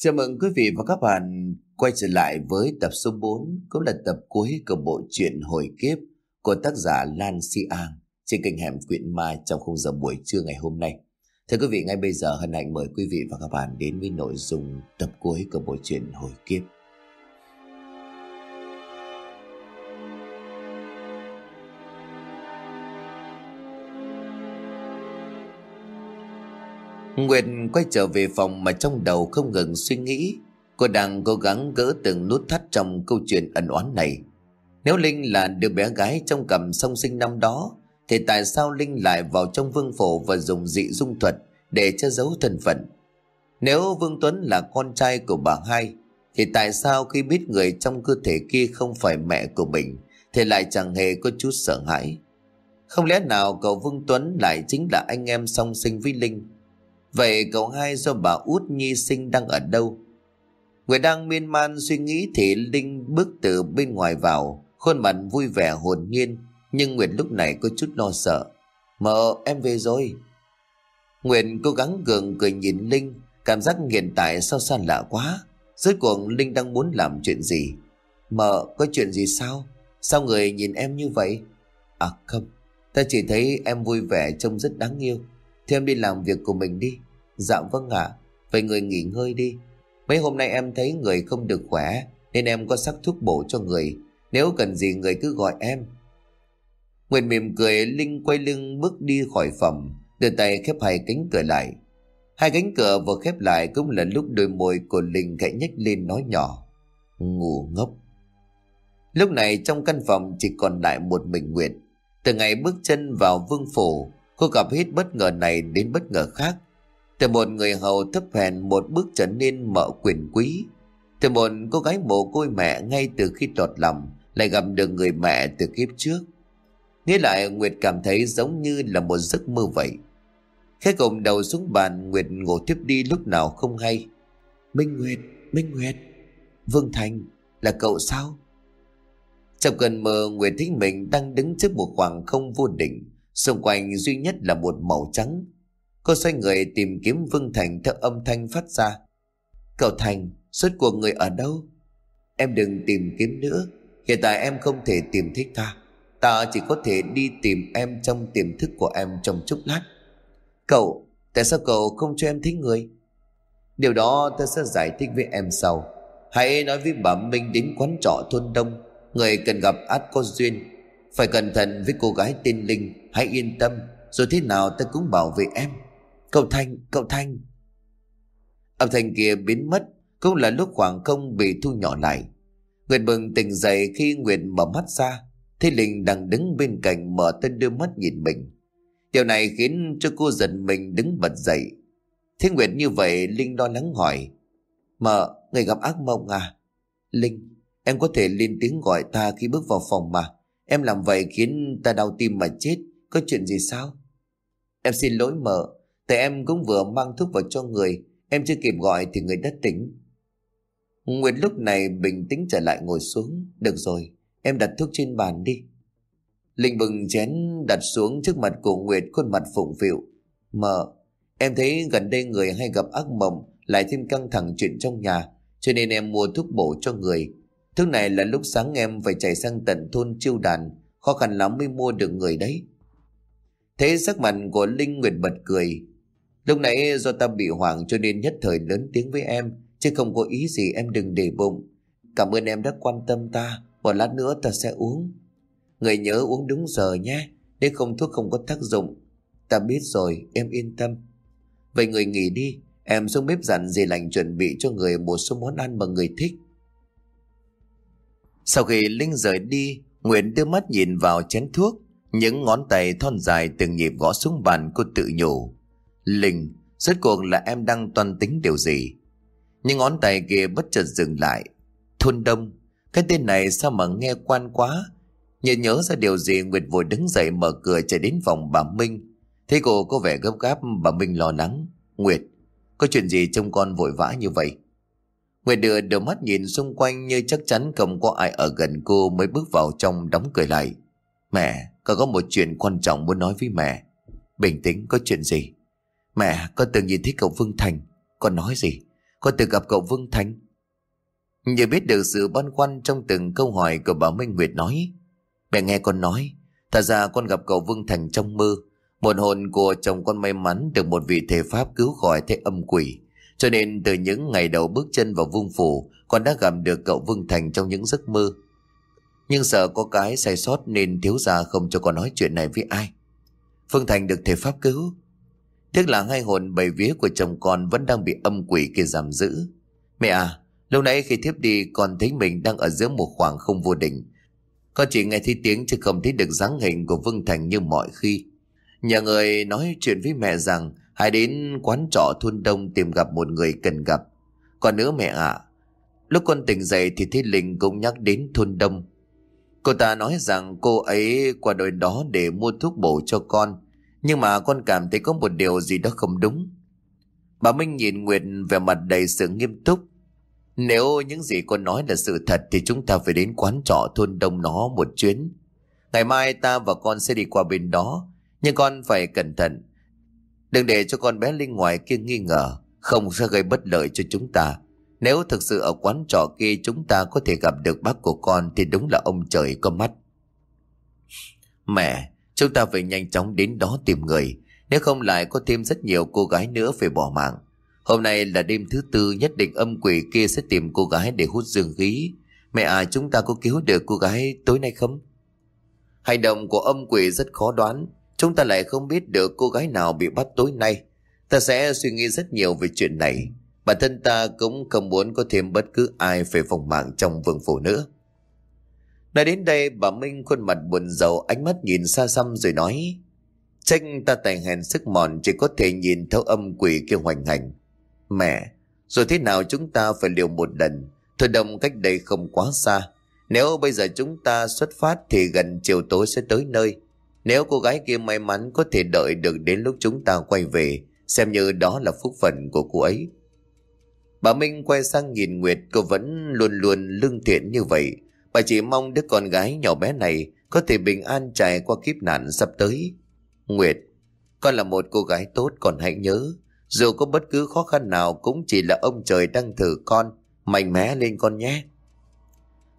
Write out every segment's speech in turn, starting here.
Chào mừng quý vị và các bạn quay trở lại với tập số 4 cũng là tập cuối của bộ truyện Hồi Kiếp của tác giả Lan Si An trên kênh Hẻm Quyện Mai trong khung giờ buổi trưa ngày hôm nay. Thưa quý vị, ngay bây giờ hân hạnh mời quý vị và các bạn đến với nội dung tập cuối của bộ truyện Hồi Kiếp. Nguyệt quay trở về phòng mà trong đầu không ngừng suy nghĩ. Cô đang cố gắng gỡ từng nút thắt trong câu chuyện ẩn oán này. Nếu Linh là đứa bé gái trong cầm song sinh năm đó, thì tại sao Linh lại vào trong vương phủ và dùng dị dung thuật để che giấu thân phận? Nếu Vương Tuấn là con trai của bà hai, thì tại sao khi biết người trong cơ thể kia không phải mẹ của mình, thì lại chẳng hề có chút sợ hãi? Không lẽ nào cậu Vương Tuấn lại chính là anh em song sinh với Linh? Vậy cậu hai do bà út nhi sinh đang ở đâu? Người đang miên man suy nghĩ thì Linh bước từ bên ngoài vào, khuôn mặt vui vẻ hồn nhiên, nhưng Nguyệt lúc này có chút lo sợ. Mợ, em về rồi. Nguyệt cố gắng gượng cười nhìn Linh, cảm giác hiện tại sao xa lạ quá. Rốt cuộc Linh đang muốn làm chuyện gì? Mợ, có chuyện gì sao? Sao người nhìn em như vậy? À không, ta chỉ thấy em vui vẻ trông rất đáng yêu. Thì em đi làm việc của mình đi. Dạ vâng ạ, vậy người nghỉ ngơi đi. Mấy hôm nay em thấy người không được khỏe, nên em có sắc thuốc bổ cho người. Nếu cần gì người cứ gọi em. Nguyệt mỉm cười, Linh quay lưng bước đi khỏi phòng, đưa tay khép hai cánh cửa lại. Hai cánh cửa vừa khép lại cũng là lúc đôi môi của Linh gãy nhếch lên nói nhỏ. Ngủ ngốc. Lúc này trong căn phòng chỉ còn lại một mình Nguyệt. Từ ngày bước chân vào vương phủ, cô gặp hết bất ngờ này đến bất ngờ khác. Từ một người hầu thấp hèn một bước trở nên mợ quyền quý. Từ một cô gái mồ côi mẹ ngay từ khi tọt lòng lại gặp được người mẹ từ kiếp trước. Nghĩ lại Nguyệt cảm thấy giống như là một giấc mơ vậy. Khẽ gồng đầu xuống bàn Nguyệt ngủ tiếp đi lúc nào không hay. Minh Nguyệt, Minh Nguyệt, Vương Thành, là cậu sao? Trong cơn mơ Nguyệt thấy mình đang đứng trước một khoảng không vô định, xung quanh duy nhất là một màu trắng. Cô xoay người tìm kiếm Vương Thành theo âm thanh phát ra. Cậu Thành, suốt cuộc người ở đâu? Em đừng tìm kiếm nữa, hiện tại em không thể tìm thấy ta. Ta chỉ có thể đi tìm em trong tiềm thức của em trong chốc lát. Cậu, tại sao cậu không cho em thấy người? Điều đó ta sẽ giải thích với em sau. Hãy nói với bà Minh đến quán trọ thôn đông. Người cần gặp át có duyên. Phải cẩn thận với cô gái tên Linh. Hãy yên tâm. Rồi thế nào ta cũng bảo vệ em. Cậu Thanh, cậu Thanh. Âm thanh kia biến mất. Cũng là lúc khoảng không bị thu nhỏ lại. Nguyệt bừng tỉnh dậy khi Nguyệt mở mắt ra. Thế Linh đang đứng bên cạnh mở tên đưa mắt nhìn mình. Điều này khiến cho cô giật mình đứng bật dậy. Thế Nguyệt như vậy Linh lo lắng hỏi. Mợ, người gặp ác mộng à? Linh, em có thể lên tiếng gọi ta khi bước vào phòng mà. Em làm vậy khiến ta đau tim mà chết. Có chuyện gì sao? Em xin lỗi mợ. Tại em cũng vừa mang thuốc vào cho người. Em chưa kịp gọi thì người đã tỉnh. Nguyệt lúc này bình tĩnh trở lại ngồi xuống. Được rồi, em đặt thuốc trên bàn đi. Linh bừng chén đặt xuống trước mặt của Nguyệt khuôn mặt phụng phịu. Mợ, em thấy gần đây người hay gặp ác mộng lại thêm căng thẳng chuyện trong nhà cho nên em mua thuốc bổ cho người thứ này là lúc sáng em phải chạy sang tận thôn chiêu đàn khó khăn lắm mới mua được người đấy. Thế sắc mặt của Linh Nguyệt bật cười. Lúc nãy do ta bị hoảng cho nên nhất thời lớn tiếng với em chứ không có ý gì em đừng để bụng. Cảm ơn em đã quan tâm ta. Một lát nữa ta sẽ uống. Người nhớ uống đúng giờ nhé. Nếu không thuốc không có tác dụng. Ta biết rồi, em yên tâm. Vậy người nghỉ đi. Em xuống bếp dặn dì lành chuẩn bị cho người một số món ăn mà người thích. Sau khi Linh rời đi, Nguyễn đưa mắt nhìn vào chén thuốc. Những ngón tay thon dài từng nhịp gõ xuống bàn cô tự nhủ. Linh, rốt cuộc là em đang toan tính điều gì? Nhưng ngón tay kia bất chợt dừng lại. Thôn Đông, cái tên này sao mà nghe quan quá? nhớ nhớ ra điều gì Nguyệt vội đứng dậy mở cửa chạy đến phòng bà Minh. Thấy cô có vẻ gấp gáp bà Minh lo lắng. Nguyệt, có chuyện gì trông con vội vã như vậy? Nguyệt đưa đôi mắt nhìn xung quanh như chắc chắn không có ai ở gần cô mới bước vào trong đóng cười lại. Mẹ, con có một chuyện quan trọng muốn nói với mẹ. Bình tĩnh, có chuyện gì? Mẹ, con từng nhìn thấy cậu Vương Thành. Con nói gì? Con từng gặp cậu Vương Thành Như biết được sự băn khoăn trong từng câu hỏi của bà Minh Nguyệt nói Mẹ nghe con nói Thật ra con gặp cậu Vương Thành trong mơ Một hồn của chồng con may mắn Được một vị thể pháp cứu khỏi thế âm quỷ cho nên từ những ngày đầu bước chân vào vương phủ, Con đã gặp được cậu Vương Thành trong những giấc mơ. Nhưng sợ có cái sai sót Nên thiếu gia không cho con nói chuyện này với ai. Vương Thành được thể pháp cứu. Tiếc là hai hồn bảy vía của chồng con Vẫn đang bị âm quỷ kia giam giữ. Mẹ à Lâu nãy khi thiếp đi, con thấy mình đang ở giữa một khoảng không vô định. Con chỉ nghe thấy tiếng chứ không thấy được dáng hình của Vương Thành như mọi khi. Nhà người nói chuyện với mẹ rằng hãy đến quán trọ thôn đông tìm gặp một người cần gặp. Còn nữa mẹ ạ, lúc con tỉnh dậy thì thấy Linh cũng nhắc đến thôn đông. Cô ta nói rằng cô ấy qua đồi đó để mua thuốc bổ cho con. Nhưng mà con cảm thấy có một điều gì đó không đúng. Bà Minh nhìn Nguyệt về mặt đầy sự nghiêm túc nếu những gì con nói là sự thật thì chúng ta phải đến quán trọ thôn đông nó một chuyến. Ngày mai ta và con sẽ đi qua bên đó, nhưng con phải cẩn thận. Đừng để cho con bé Linh ngoài kia nghi ngờ, không sẽ gây bất lợi cho chúng ta. Nếu thực sự ở quán trọ kia chúng ta có thể gặp được bác của con thì đúng là ông trời có mắt. Mẹ, chúng ta phải nhanh chóng đến đó tìm người, nếu không lại có thêm rất nhiều cô gái nữa phải bỏ mạng. Hôm nay là đêm thứ tư nhất định âm quỷ kia sẽ tìm cô gái để hút dương khí. Mẹ à chúng ta có cứu được cô gái tối nay không? Hành động của âm quỷ rất khó đoán. Chúng ta lại không biết được cô gái nào bị bắt tối nay. Ta sẽ suy nghĩ rất nhiều về chuyện này. Bản thân ta cũng không muốn có thêm bất cứ ai về phòng mạng trong vương phủ nữa. Nói đến đây bà Minh khuôn mặt buồn rầu ánh mắt nhìn xa xăm rồi nói Tranh ta tài hèn sức mòn chỉ có thể nhìn thấu âm quỷ kia hoành hành Mẹ, rồi thế nào chúng ta phải liều một lần, thôi đồng cách đây không quá xa. Nếu bây giờ chúng ta xuất phát thì gần chiều tối sẽ tới nơi. Nếu cô gái kia may mắn có thể đợi được đến lúc chúng ta quay về, xem như đó là phúc phận của cô ấy. Bà Minh quay sang nhìn Nguyệt, cô vẫn luôn luôn lương thiện như vậy. Bà chỉ mong đứa con gái nhỏ bé này có thể bình an trải qua kiếp nạn sắp tới. Nguyệt, con là một cô gái tốt còn hãy nhớ, dù có bất cứ khó khăn nào cũng chỉ là ông trời đang thử con, mạnh mẽ lên con nhé.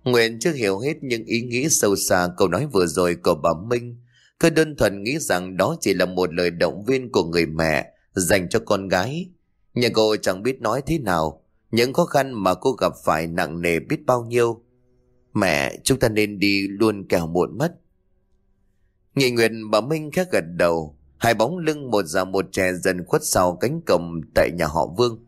Nguyện chưa hiểu hết những ý nghĩ sâu xa câu nói vừa rồi của bà Minh cơ đơn thuần nghĩ rằng đó chỉ là một lời động viên của người mẹ dành cho con gái. Nhưng cô chẳng biết nói thế nào. Những khó khăn mà cô gặp phải nặng nề biết bao nhiêu. Mẹ, chúng ta nên đi luôn kẻo muộn mất. Nghị nguyện bà Minh khẽ gật đầu. Hai bóng lưng một già một trẻ dần khuất sau cánh cổng tại nhà họ Vương.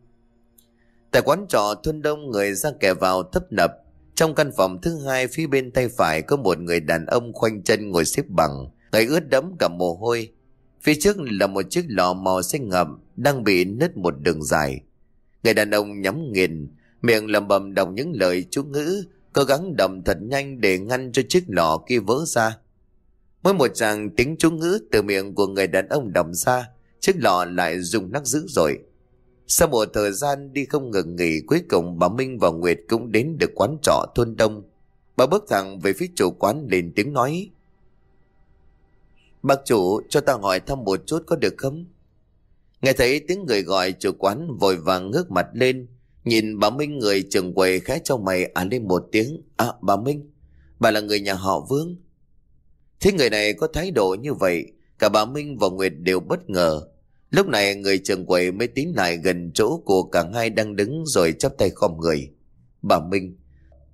Tại quán trọ thôn đông người ra kẻ vào thấp nập. Trong căn phòng thứ hai phía bên tay phải có một người đàn ông khoanh chân ngồi xếp bằng, người ướt đẫm cả mồ hôi. Phía trước là một chiếc lọ màu xanh ngậm đang bị nứt một đường dài. Người đàn ông nhắm nghiền, miệng lầm bầm đọc những lời chú ngữ, cố gắng đầm thật nhanh để ngăn cho chiếc lọ kia vỡ ra. Mỗi một chàng tiếng chú ngữ từ miệng của người đàn ông đầm ra, chiếc lọ lại rung nắc dữ rồi. Sau một thời gian đi không ngừng nghỉ, cuối cùng bà Minh và Nguyệt cũng đến được quán trọ thôn đông. Bà bước thẳng về phía chủ quán lên tiếng nói. Bác chủ, cho ta hỏi thăm một chút có được không? Nghe thấy tiếng người gọi chủ quán vội vàng ngước mặt lên, nhìn bà Minh người trường quầy khẽ trong mày à lên một tiếng. À, bà Minh, bà là người nhà họ Vương. Thế người này có thái độ như vậy, cả bà Minh và Nguyệt đều bất ngờ. Lúc này người trường quầy mới tiến lại gần chỗ của cả hai đang đứng rồi chắp tay khom người. Bà Minh,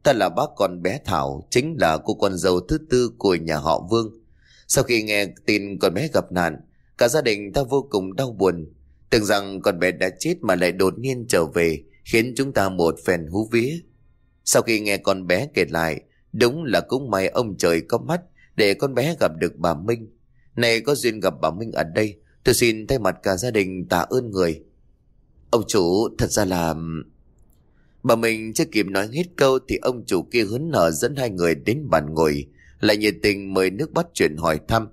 ta là bác con bé Thảo, chính là cô con dâu thứ tư của nhà họ Vương. Sau khi nghe tin con bé gặp nạn, cả gia đình ta vô cùng đau buồn. Tưởng rằng con bé đã chết mà lại đột nhiên trở về, khiến chúng ta một phen hú vía. Sau khi nghe con bé kể lại, đúng là cũng may ông trời có mắt, để con bé gặp được bà Minh. Này có duyên gặp bà Minh ở đây, tôi xin thay mặt cả gia đình tạ ơn người. Ông chủ thật ra là... Bà Minh chưa kịp nói hết câu thì ông chủ kia hớn nở dẫn hai người đến bàn ngồi, lại nhiệt tình mời nước bắt chuyện hỏi thăm.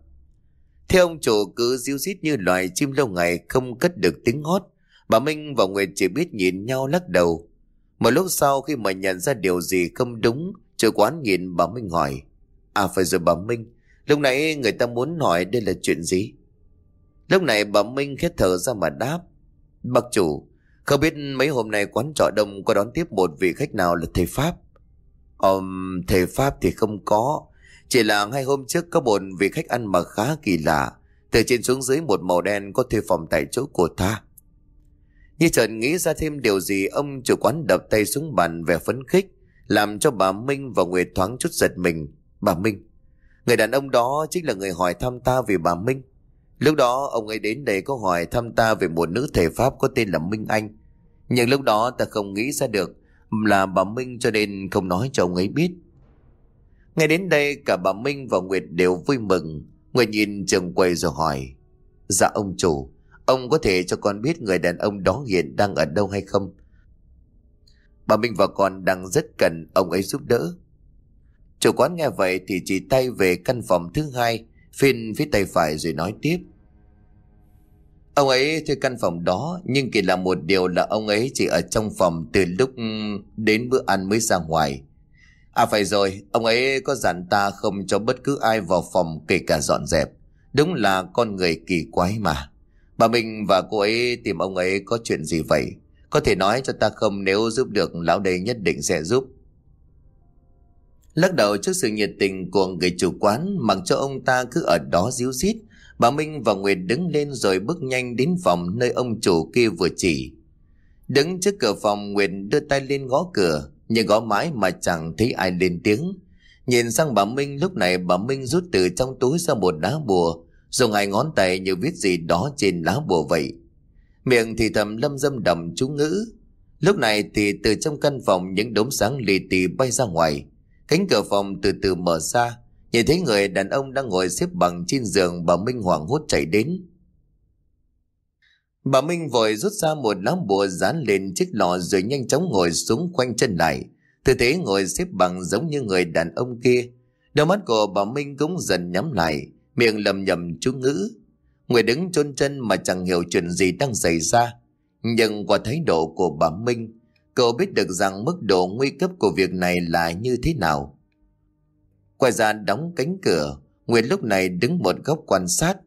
Theo ông chủ cứ diêu rít như loài chim lâu ngày không cất được tiếng hót, bà Minh và Nguyệt chỉ biết nhìn nhau lắc đầu. Một lúc sau khi mà nhận ra điều gì không đúng, chủ quán nhìn bà Minh hỏi. À phải rồi bà Minh Lúc nãy người ta muốn hỏi đây là chuyện gì Lúc này bà Minh khét thở ra mà đáp Bác chủ Không biết mấy hôm nay quán trọ đông có đón tiếp một vị khách nào là thầy Pháp? Ờm, thầy Pháp thì không có. Chỉ là hai hôm trước có một vị khách ăn mặc khá kỳ lạ. Từ trên xuống dưới một màu đen có thuê phòng tại chỗ của ta. Như trần nghĩ ra thêm điều gì ông chủ quán đập tay xuống bàn vẻ phấn khích. Làm cho bà Minh và Nguyệt thoáng chút giật mình. Bà Minh, người đàn ông đó chính là người hỏi thăm ta về bà Minh. Lúc đó ông ấy đến đây có hỏi thăm ta về một nữ thể Pháp có tên là Minh Anh. Nhưng lúc đó ta không nghĩ ra được là bà Minh cho nên không nói cho ông ấy biết. Ngay đến đây cả bà Minh và Nguyệt đều vui mừng. Nguyệt nhìn trường quầy rồi hỏi. Dạ ông chủ, ông có thể cho con biết người đàn ông đó hiện đang ở đâu hay không? Bà Minh và con đang rất cần ông ấy giúp đỡ. Chủ quán nghe vậy thì chỉ tay về căn phòng thứ hai, phiên phía tay phải rồi nói tiếp. Ông ấy thuê căn phòng đó nhưng kỳ lạ một điều là ông ấy chỉ ở trong phòng từ lúc đến bữa ăn mới ra ngoài. À phải rồi, ông ấy có dặn ta không cho bất cứ ai vào phòng kể cả dọn dẹp. Đúng là con người kỳ quái mà. Bà Minh và cô ấy tìm ông ấy có chuyện gì vậy? Có thể nói cho ta không nếu giúp được lão đây nhất định sẽ giúp. Lắc đầu trước sự nhiệt tình của người chủ quán mặc cho ông ta cứ ở đó díu dít. Bà Minh và Nguyệt đứng lên rồi bước nhanh đến phòng nơi ông chủ kia vừa chỉ. Đứng trước cửa phòng Nguyệt đưa tay lên gõ cửa nhưng gõ mãi mà chẳng thấy ai lên tiếng. Nhìn sang bà Minh, lúc này bà Minh rút từ trong túi ra một lá bùa, dùng hai ngón tay như viết gì đó trên lá bùa vậy. Miệng thì thầm lâm dâm đầm chú ngữ. Lúc này thì từ trong căn phòng những đốm sáng lì tì bay ra ngoài. Cánh cửa phòng từ từ mở ra. Nhìn thấy người đàn ông đang ngồi xếp bằng trên giường bà Minh hoảng hốt chạy đến. Bà Minh vội rút ra một lá bùa dán lên chiếc lò rồi nhanh chóng ngồi xuống quanh chân lại. Tư thế ngồi xếp bằng giống như người đàn ông kia. Đôi mắt của bà Minh cũng dần nhắm lại, miệng lầm nhầm chú ngữ. Người đứng chôn chân mà chẳng hiểu chuyện gì đang xảy ra. Nhưng qua thái độ của bà Minh, cậu biết được rằng mức độ nguy cấp của việc này là như thế nào. Quay ra đóng cánh cửa, Nguyệt lúc này đứng một góc quan sát.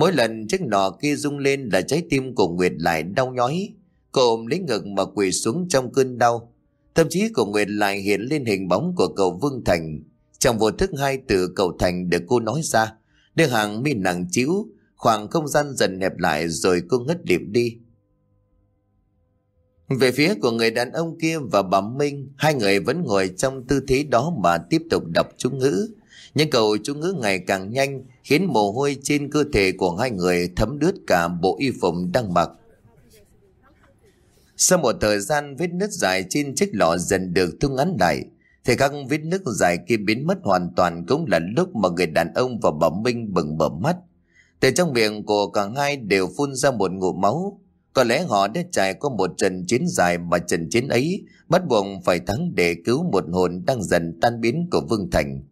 Mỗi lần chiếc nọ kia rung lên là trái tim của Nguyệt lại đau nhói. Cô ôm lấy ngực mà quỳ xuống trong cơn đau. Thậm chí của Nguyệt lại hiện lên hình bóng của cậu Vương Thành. Trong vô thức hai từ cậu Thành được cô nói ra. Đưa hàng mi nặng chiếu, khoảng không gian dần hẹp lại rồi cô ngất điểm đi. Về phía của người đàn ông kia và bà Minh, hai người vẫn ngồi trong tư thế đó mà tiếp tục đọc chú ngữ. Nhưng cầu chú ngữ ngày càng nhanh, khiến mồ hôi trên cơ thể của hai người thấm đứt cả bộ y phục đang mặc. Sau một thời gian vết nứt dài trên chiếc lọ dần được thu ngắn lại, thì các vết nứt dài kia biến mất hoàn toàn cũng là lúc mà người đàn ông và bà Minh bừng mở mắt. Từ trong miệng của cả hai đều phun ra một ngụm máu. Có lẽ họ đã trải qua một trận chiến dài mà trận chiến ấy bắt buộc phải thắng để cứu một hồn đang dần tan biến của Vương Thành.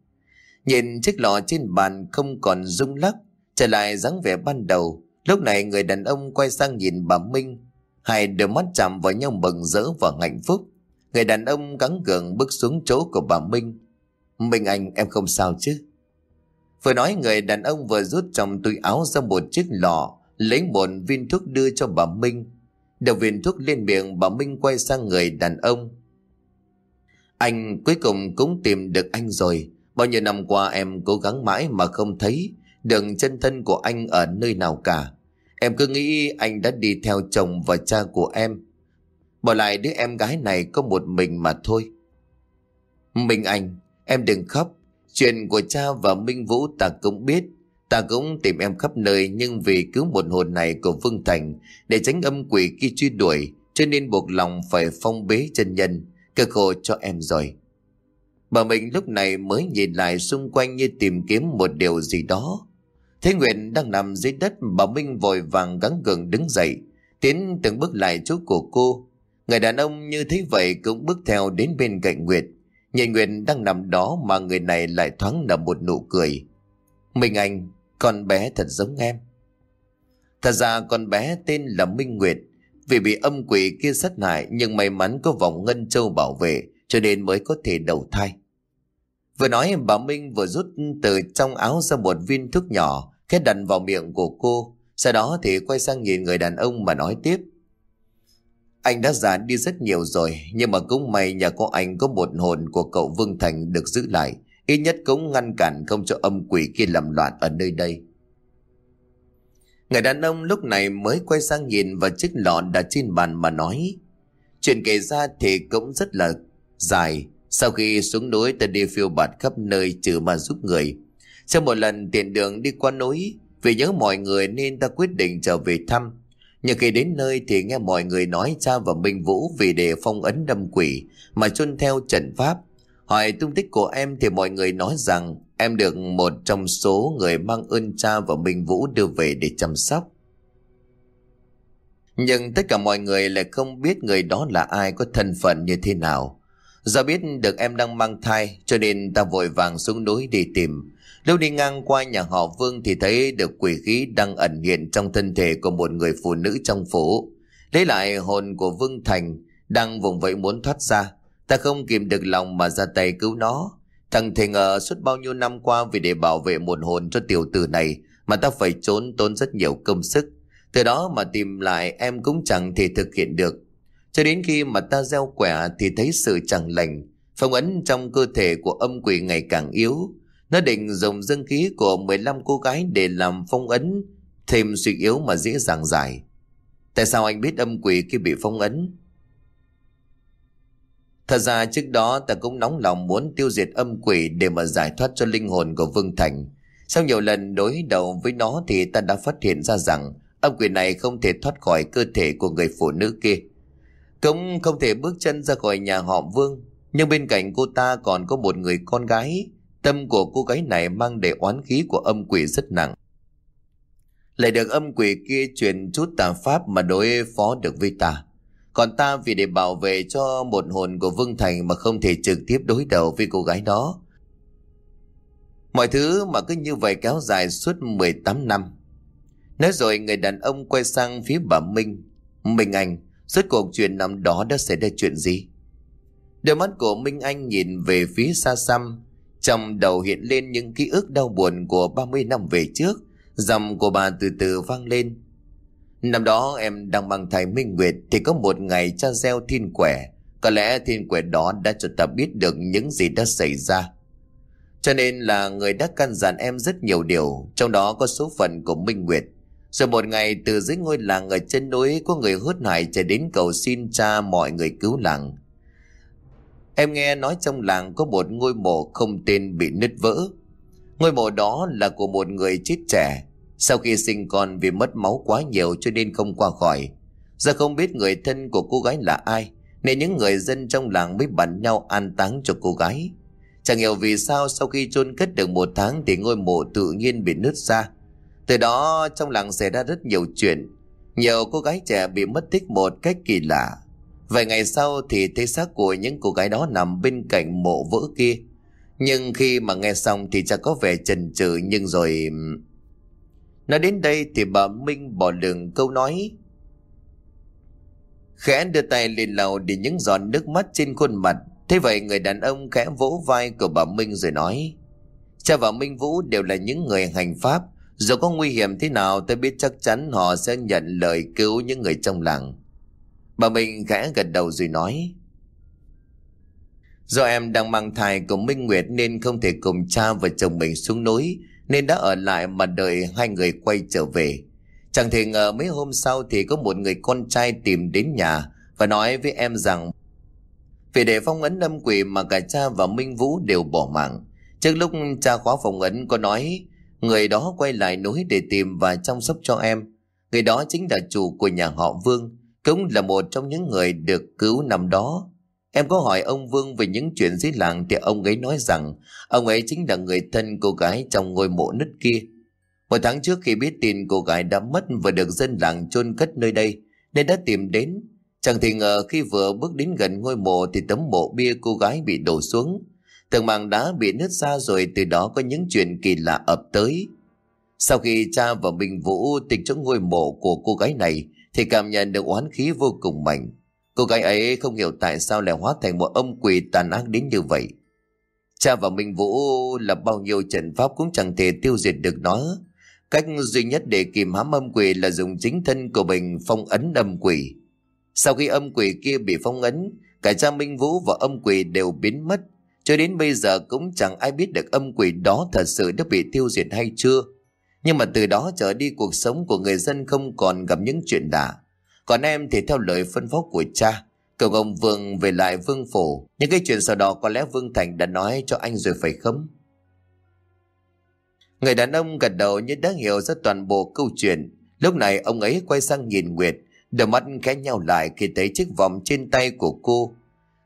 Nhìn chiếc lọ trên bàn không còn rung lắc, trở lại dáng vẻ ban đầu. Lúc này người đàn ông quay sang nhìn bà Minh. Hai đôi mắt chạm vào nhau bừng rỡ và hạnh phúc. Người đàn ông gắng gượng bước xuống chỗ của bà Minh. Minh Anh em không sao chứ? Vừa nói người đàn ông vừa rút trong túi áo ra một chiếc lọ, lấy một viên thuốc đưa cho bà Minh. Đầu viên thuốc lên miệng bà Minh quay sang người đàn ông. Anh cuối cùng cũng tìm được anh rồi. Bao nhiêu năm qua em cố gắng mãi mà không thấy đường chân thân của anh ở nơi nào cả. Em cứ nghĩ anh đã đi theo chồng và cha của em. Bỏ lại đứa em gái này có một mình mà thôi. Minh Anh, em đừng khóc. Chuyện của cha và Minh Vũ ta cũng biết. Ta cũng tìm em khắp nơi nhưng vì cứu một hồn này của Vương Thành để tránh âm quỷ khi truy đuổi cho nên buộc lòng phải phong bế chân nhân, cơ khổ cho em rồi. Bà mình lúc này mới nhìn lại xung quanh như tìm kiếm một điều gì đó. Thế Nguyện đang nằm dưới đất, bà Minh vội vàng gắng gượng đứng dậy, tiến từng bước lại chỗ của cô. Người đàn ông như thế vậy cũng bước theo đến bên cạnh Nguyệt. Nhìn Nguyệt đang nằm đó mà người này lại thoáng nở một nụ cười. Minh Anh, con bé thật giống em. Thật ra con bé tên là Minh Nguyệt, vì bị âm quỷ kia sát hại nhưng may mắn có vòng ngân châu bảo vệ cho nên mới có thể đầu thai. Vừa nói bà Minh vừa rút từ trong áo ra một viên thuốc nhỏ, khét đặt vào miệng của cô. Sau đó thì quay sang nhìn người đàn ông mà nói tiếp. Anh đã già đi rất nhiều rồi Nhưng mà cũng may nhà có anh có một hồn của cậu Vương Thành được giữ lại Ít nhất cũng ngăn cản không cho âm quỷ kia làm loạn ở nơi đây Người đàn ông lúc này mới quay sang nhìn vào chiếc lọ đặt trên bàn mà nói Chuyện kể ra thì cũng rất là dài, Sau khi xuống núi ta đi phiêu bạt khắp nơi trừ mà giúp người. Sau một lần tiện đường đi qua núi, Vì nhớ mọi người nên ta quyết định trở về thăm. Nhưng khi đến nơi thì nghe mọi người nói cha và Minh Vũ Vì để phong ấn đâm quỷ Mà chôn theo trận pháp. Hỏi tung tích của em thì mọi người nói rằng Em được một trong số người mang ơn cha và Minh Vũ đưa về để chăm sóc. Nhưng tất cả mọi người lại không biết người đó là ai, có thân phận như thế nào. Do biết được em đang mang thai, cho nên ta vội vàng xuống núi đi tìm. Lúc đi ngang qua nhà họ Vương thì thấy được quỷ khí đang ẩn hiện trong thân thể của một người phụ nữ trong phố. Lấy lại hồn của Vương Thành, đang vùng vẫy muốn thoát ra. Ta không kìm được lòng mà ra tay cứu nó. Thằng thề ngờ suốt bao nhiêu năm qua vì để bảo vệ một hồn cho tiểu tử này mà ta phải trốn tốn rất nhiều công sức. Từ đó mà tìm lại em cũng chẳng thể thực hiện được. Cho đến khi mà ta gieo quẻ thì thấy sự chẳng lành. Phong ấn trong cơ thể của âm quỷ ngày càng yếu. Nó định dùng dân khí của 15 cô gái để làm phong ấn thêm suy yếu mà dễ dàng giải. Tại sao anh biết âm quỷ khi bị phong ấn? Thật ra trước đó ta cũng nóng lòng muốn tiêu diệt âm quỷ để mà giải thoát cho linh hồn của Vương Thành. Sau nhiều lần đối đầu với nó thì ta đã phát hiện ra rằng Âm quỷ này không thể thoát khỏi cơ thể của người phụ nữ kia. Cũng không thể bước chân ra khỏi nhà họ Vương. Nhưng bên cạnh cô ta còn có một người con gái. Tâm của cô gái này mang để oán khí của âm quỷ rất nặng. Lại được âm quỷ kia truyền chút tà pháp mà đối phó được với ta. Còn ta vì để bảo vệ cho một hồn của Vương Thành mà không thể trực tiếp đối đầu với cô gái đó. Mọi thứ mà cứ như vậy kéo dài suốt 18 năm. Nói rồi người đàn ông quay sang phía bà Minh. Minh Anh, suốt cuộc chuyện năm đó đã xảy ra chuyện gì? Đôi mắt của Minh Anh nhìn về phía xa xăm. Trong đầu hiện lên những ký ức đau buồn của 30 năm về trước. Dòng của bà từ từ vang lên. Năm đó em đang mang thai Minh Nguyệt thì có một ngày cha gieo thiên quẻ. Có lẽ thiên quẻ đó đã cho ta biết được những gì đã xảy ra. Cho nên là người đã căn dặn em rất nhiều điều, trong đó có số phận của Minh Nguyệt. Rồi một ngày từ dưới ngôi làng ở chân núi có người hốt hải chạy đến cầu xin cha mọi người cứu làng. Em nghe nói trong làng có một ngôi mộ không tên bị nứt vỡ. Ngôi mộ đó là của một người chết trẻ. Sau khi sinh con vì mất máu quá nhiều cho nên không qua khỏi. Giờ không biết người thân của cô gái là ai, nên những người dân trong làng mới bắn nhau an táng cho cô gái. Chẳng hiểu vì sao sau khi chôn cất được một tháng thì ngôi mộ tự nhiên bị nứt ra. Từ đó, trong làng xảy ra rất nhiều chuyện. Nhiều cô gái trẻ bị mất tích một cách kỳ lạ. Vài ngày sau thì thấy xác của những cô gái đó nằm bên cạnh mộ vỡ kia. Nhưng khi mà nghe xong thì chẳng có vẻ chần chừ, nhưng rồi... Nói đến đây thì bà Minh bỏ đường câu nói. Khẽ đưa tay lên lầu để những giọt nước mắt trên khuôn mặt. Thế vậy người đàn ông khẽ vỗ vai của bà Minh rồi nói. Cha và Minh Vũ đều là những người hành pháp dù có nguy hiểm thế nào, tôi biết chắc chắn họ sẽ nhận lời cứu những người trong làng. Bà mình khẽ gật đầu rồi nói. Do em đang mang thai cùng Minh Nguyệt nên không thể cùng cha và chồng mình xuống núi, nên đã ở lại mà đợi hai người quay trở về. Chẳng thể ngờ mấy hôm sau thì có một người con trai tìm đến nhà và nói với em rằng, vì để phong ấn âm quỷ mà cả cha và Minh Vũ đều bỏ mạng. Trước lúc cha khóa phong ấn, có nói Người đó quay lại núi để tìm và chăm sóc cho em. Người đó chính là chủ của nhà họ Vương, cũng là một trong những người được cứu năm đó. Em có hỏi ông Vương về những chuyện dưới làng thì ông ấy nói rằng ông ấy chính là người thân cô gái trong ngôi mộ nứt kia. Một tháng trước khi biết tin cô gái đã mất và được dân làng chôn cất nơi đây nên đã tìm đến. Chẳng thì ngờ khi vừa bước đến gần ngôi mộ thì tấm mộ bia cô gái bị đổ xuống. Tường màng đá bị nứt ra rồi từ đó có những chuyện kỳ lạ ập tới. Sau khi cha và Minh Vũ tìm chỗ ngôi mộ của cô gái này thì cảm nhận được oán khí vô cùng mạnh. Cô gái ấy không hiểu tại sao lại hóa thành một âm quỷ tàn ác đến như vậy. Cha và Minh Vũ là bao nhiêu trận pháp cũng chẳng thể tiêu diệt được nó. Cách duy nhất để kìm hãm âm quỷ là dùng chính thân của mình phong ấn âm quỷ. Sau khi âm quỷ kia bị phong ấn, cả cha Minh Vũ và âm quỷ đều biến mất. Cho đến bây giờ cũng chẳng ai biết được âm quỷ đó thật sự đã bị tiêu diệt hay chưa. Nhưng mà từ đó trở đi cuộc sống của người dân không còn gặp những chuyện đả. Còn em thì theo lời phân phó của cha, cầu ông Vương về lại Vương Phủ. Những cái chuyện sau đó có lẽ Vương Thành đã nói cho anh rồi phải không? Người đàn ông gật đầu như đã hiểu ra toàn bộ câu chuyện. Lúc này ông ấy quay sang nhìn Nguyệt, đôi mắt khẽ nhau lại khi thấy chiếc vòng trên tay của cô.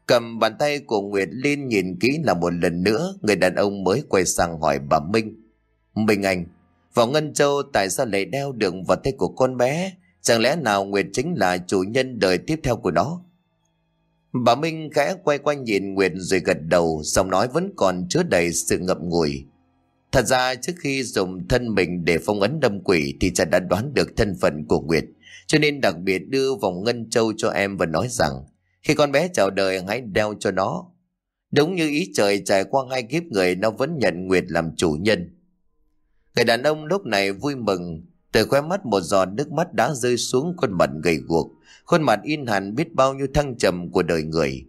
Cầm bàn tay của Nguyệt lên nhìn kỹ là một lần nữa, người đàn ông mới quay sang hỏi bà Minh. Minh Anh, vòng Ngân Châu tại sao lại đeo được vật tay của con bé? Chẳng lẽ nào Nguyệt chính là chủ nhân đời tiếp theo của nó? Bà Minh khẽ quay quanh nhìn Nguyệt rồi gật đầu, giọng nói vẫn còn chứa đầy sự ngậm ngùi. Thật ra trước khi dùng thân mình để phong ấn đâm quỷ thì cha đã đoán được thân phận của Nguyệt, cho nên đặc biệt đưa vòng ngân châu cho em và nói rằng khi con bé chào đời hãy đeo cho nó. Đúng như ý trời trải qua hai kiếp người nó vẫn nhận Nguyệt làm chủ nhân. Người đàn ông lúc này vui mừng, từ khóe mắt một giọt nước mắt đã rơi xuống khuôn mặt gầy guộc, khuôn mặt in hẳn biết bao nhiêu thăng trầm của đời người.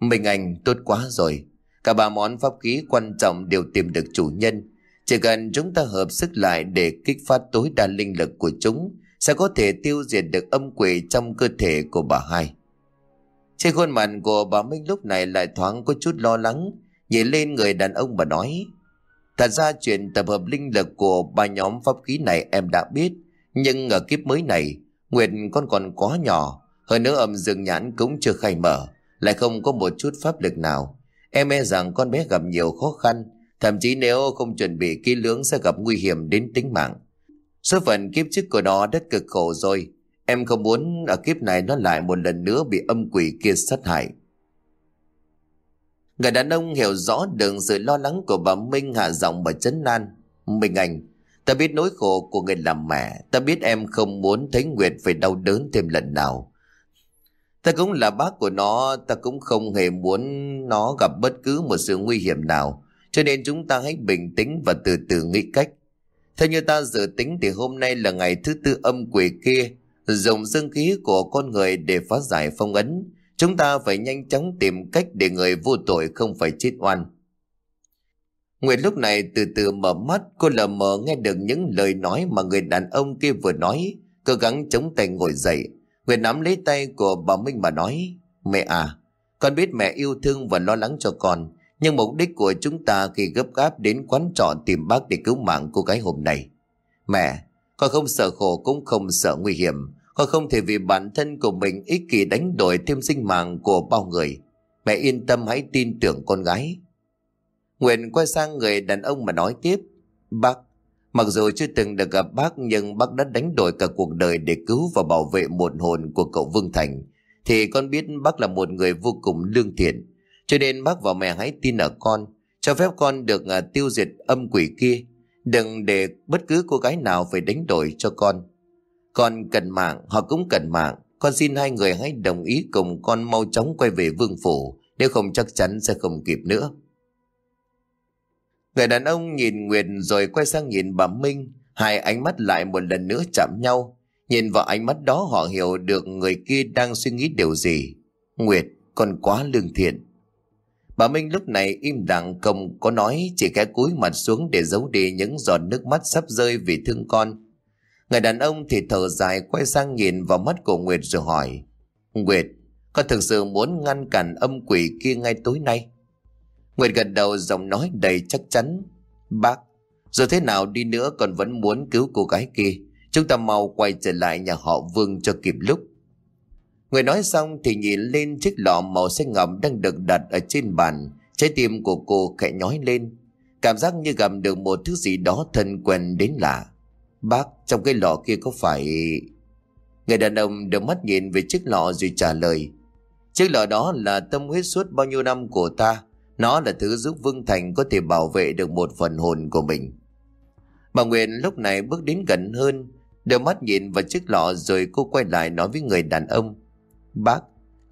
Mình anh tốt quá rồi, Cả ba món pháp khí quan trọng đều tìm được chủ nhân. Chỉ cần chúng ta hợp sức lại để kích phát tối đa linh lực của chúng, sẽ có thể tiêu diệt được âm quỷ trong cơ thể của bà hai. Trên khuôn mặt của bà Minh lúc này lại thoáng có chút lo lắng, nhìn lên người đàn ông và nói, Thật ra chuyện tập hợp linh lực của ba nhóm pháp khí này em đã biết, nhưng ở kiếp mới này, Nguyệt con còn quá nhỏ, hơn nữa âm dương nhãn cũng chưa khai mở, lại không có một chút pháp lực nào. Em e rằng con bé gặp nhiều khó khăn, thậm chí nếu không chuẩn bị kỹ lưỡng sẽ gặp nguy hiểm đến tính mạng. Số phận kiếp trước của nó rất cực khổ rồi, em không muốn ở kiếp này nó lại một lần nữa bị âm quỷ kia sát hại. Người đàn ông hiểu rõ đường sự lo lắng của bà Minh hạ giọng và chấn nan. Minh Anh, ta biết nỗi khổ của người làm mẹ, ta biết em không muốn thấy Nguyệt phải đau đớn thêm lần nào. Ta cũng là bác của nó, ta cũng không hề muốn nó gặp bất cứ một sự nguy hiểm nào. Cho nên chúng ta hãy bình tĩnh và từ từ nghĩ cách. Theo như ta dự tính thì hôm nay là ngày thứ tư âm quỷ kia, dùng dương khí của con người để phá giải phong ấn. Chúng ta phải nhanh chóng tìm cách để người vô tội không phải chết oan. Nguyệt lúc này từ từ mở mắt, cô lờ mờ nghe được những lời nói mà người đàn ông kia vừa nói, cố gắng chống tay ngồi dậy, Nguyệt nắm lấy tay của bà Minh mà nói, mẹ à, con biết mẹ yêu thương và lo lắng cho con, nhưng mục đích của chúng ta khi gấp gáp đến quán trọ tìm bác để cứu mạng cô gái hôm nay. Mẹ, con không sợ khổ cũng không sợ nguy hiểm, con không thể vì bản thân của mình ích kỷ đánh đổi thêm sinh mạng của bao người. Mẹ yên tâm hãy tin tưởng con gái. Nguyện quay sang người đàn ông mà nói tiếp, bác, Mặc dù chưa từng được gặp bác nhưng bác đã đánh đổi cả cuộc đời để cứu và bảo vệ một hồn của cậu Vương Thành. Thì con biết bác là một người vô cùng lương thiện. Cho nên bác và mẹ hãy tin ở con, cho phép con được à, tiêu diệt âm quỷ kia. Đừng để bất cứ cô gái nào phải đánh đổi cho con. Con cần mạng, họ cũng cần mạng. Con xin hai người hãy đồng ý cùng con mau chóng quay về vương phủ, nếu không chắc chắn sẽ không kịp nữa. Người đàn ông nhìn Nguyệt rồi quay sang nhìn bà Minh, hai ánh mắt lại một lần nữa chạm nhau. Nhìn vào ánh mắt đó họ hiểu được người kia đang suy nghĩ điều gì. Nguyệt, con quá lương thiện. Bà Minh lúc này im lặng không có nói, chỉ khẽ cúi mặt xuống để giấu đi những giọt nước mắt sắp rơi vì thương con. Người đàn ông thì thở dài quay sang nhìn vào mắt của Nguyệt rồi hỏi. Nguyệt, con thực sự muốn ngăn cản âm quỷ kia ngay tối nay? Nguyệt gật đầu giọng nói đầy chắc chắn. Bác, dù thế nào đi nữa còn vẫn muốn cứu cô gái kia. Chúng ta mau quay trở lại nhà họ Vương cho kịp lúc người nói xong thì nhìn lên chiếc lọ màu xanh ngậm đang được đặt ở trên bàn. Trái tim của cô khẽ nhói lên. Cảm giác như gặp được một thứ gì đó thân quen đến lạ. Bác, trong cái lọ kia có phải... Người đàn ông đưa mắt nhìn về chiếc lọ rồi trả lời. Chiếc lọ đó là tâm huyết suốt bao nhiêu năm của ta nó là thứ giúp Vương Thành có thể bảo vệ được một phần hồn của mình. Bà Nguyện lúc này bước đến gần hơn, đưa mắt nhìn vào chiếc lọ rồi cô quay lại nói với người đàn ông. Bác,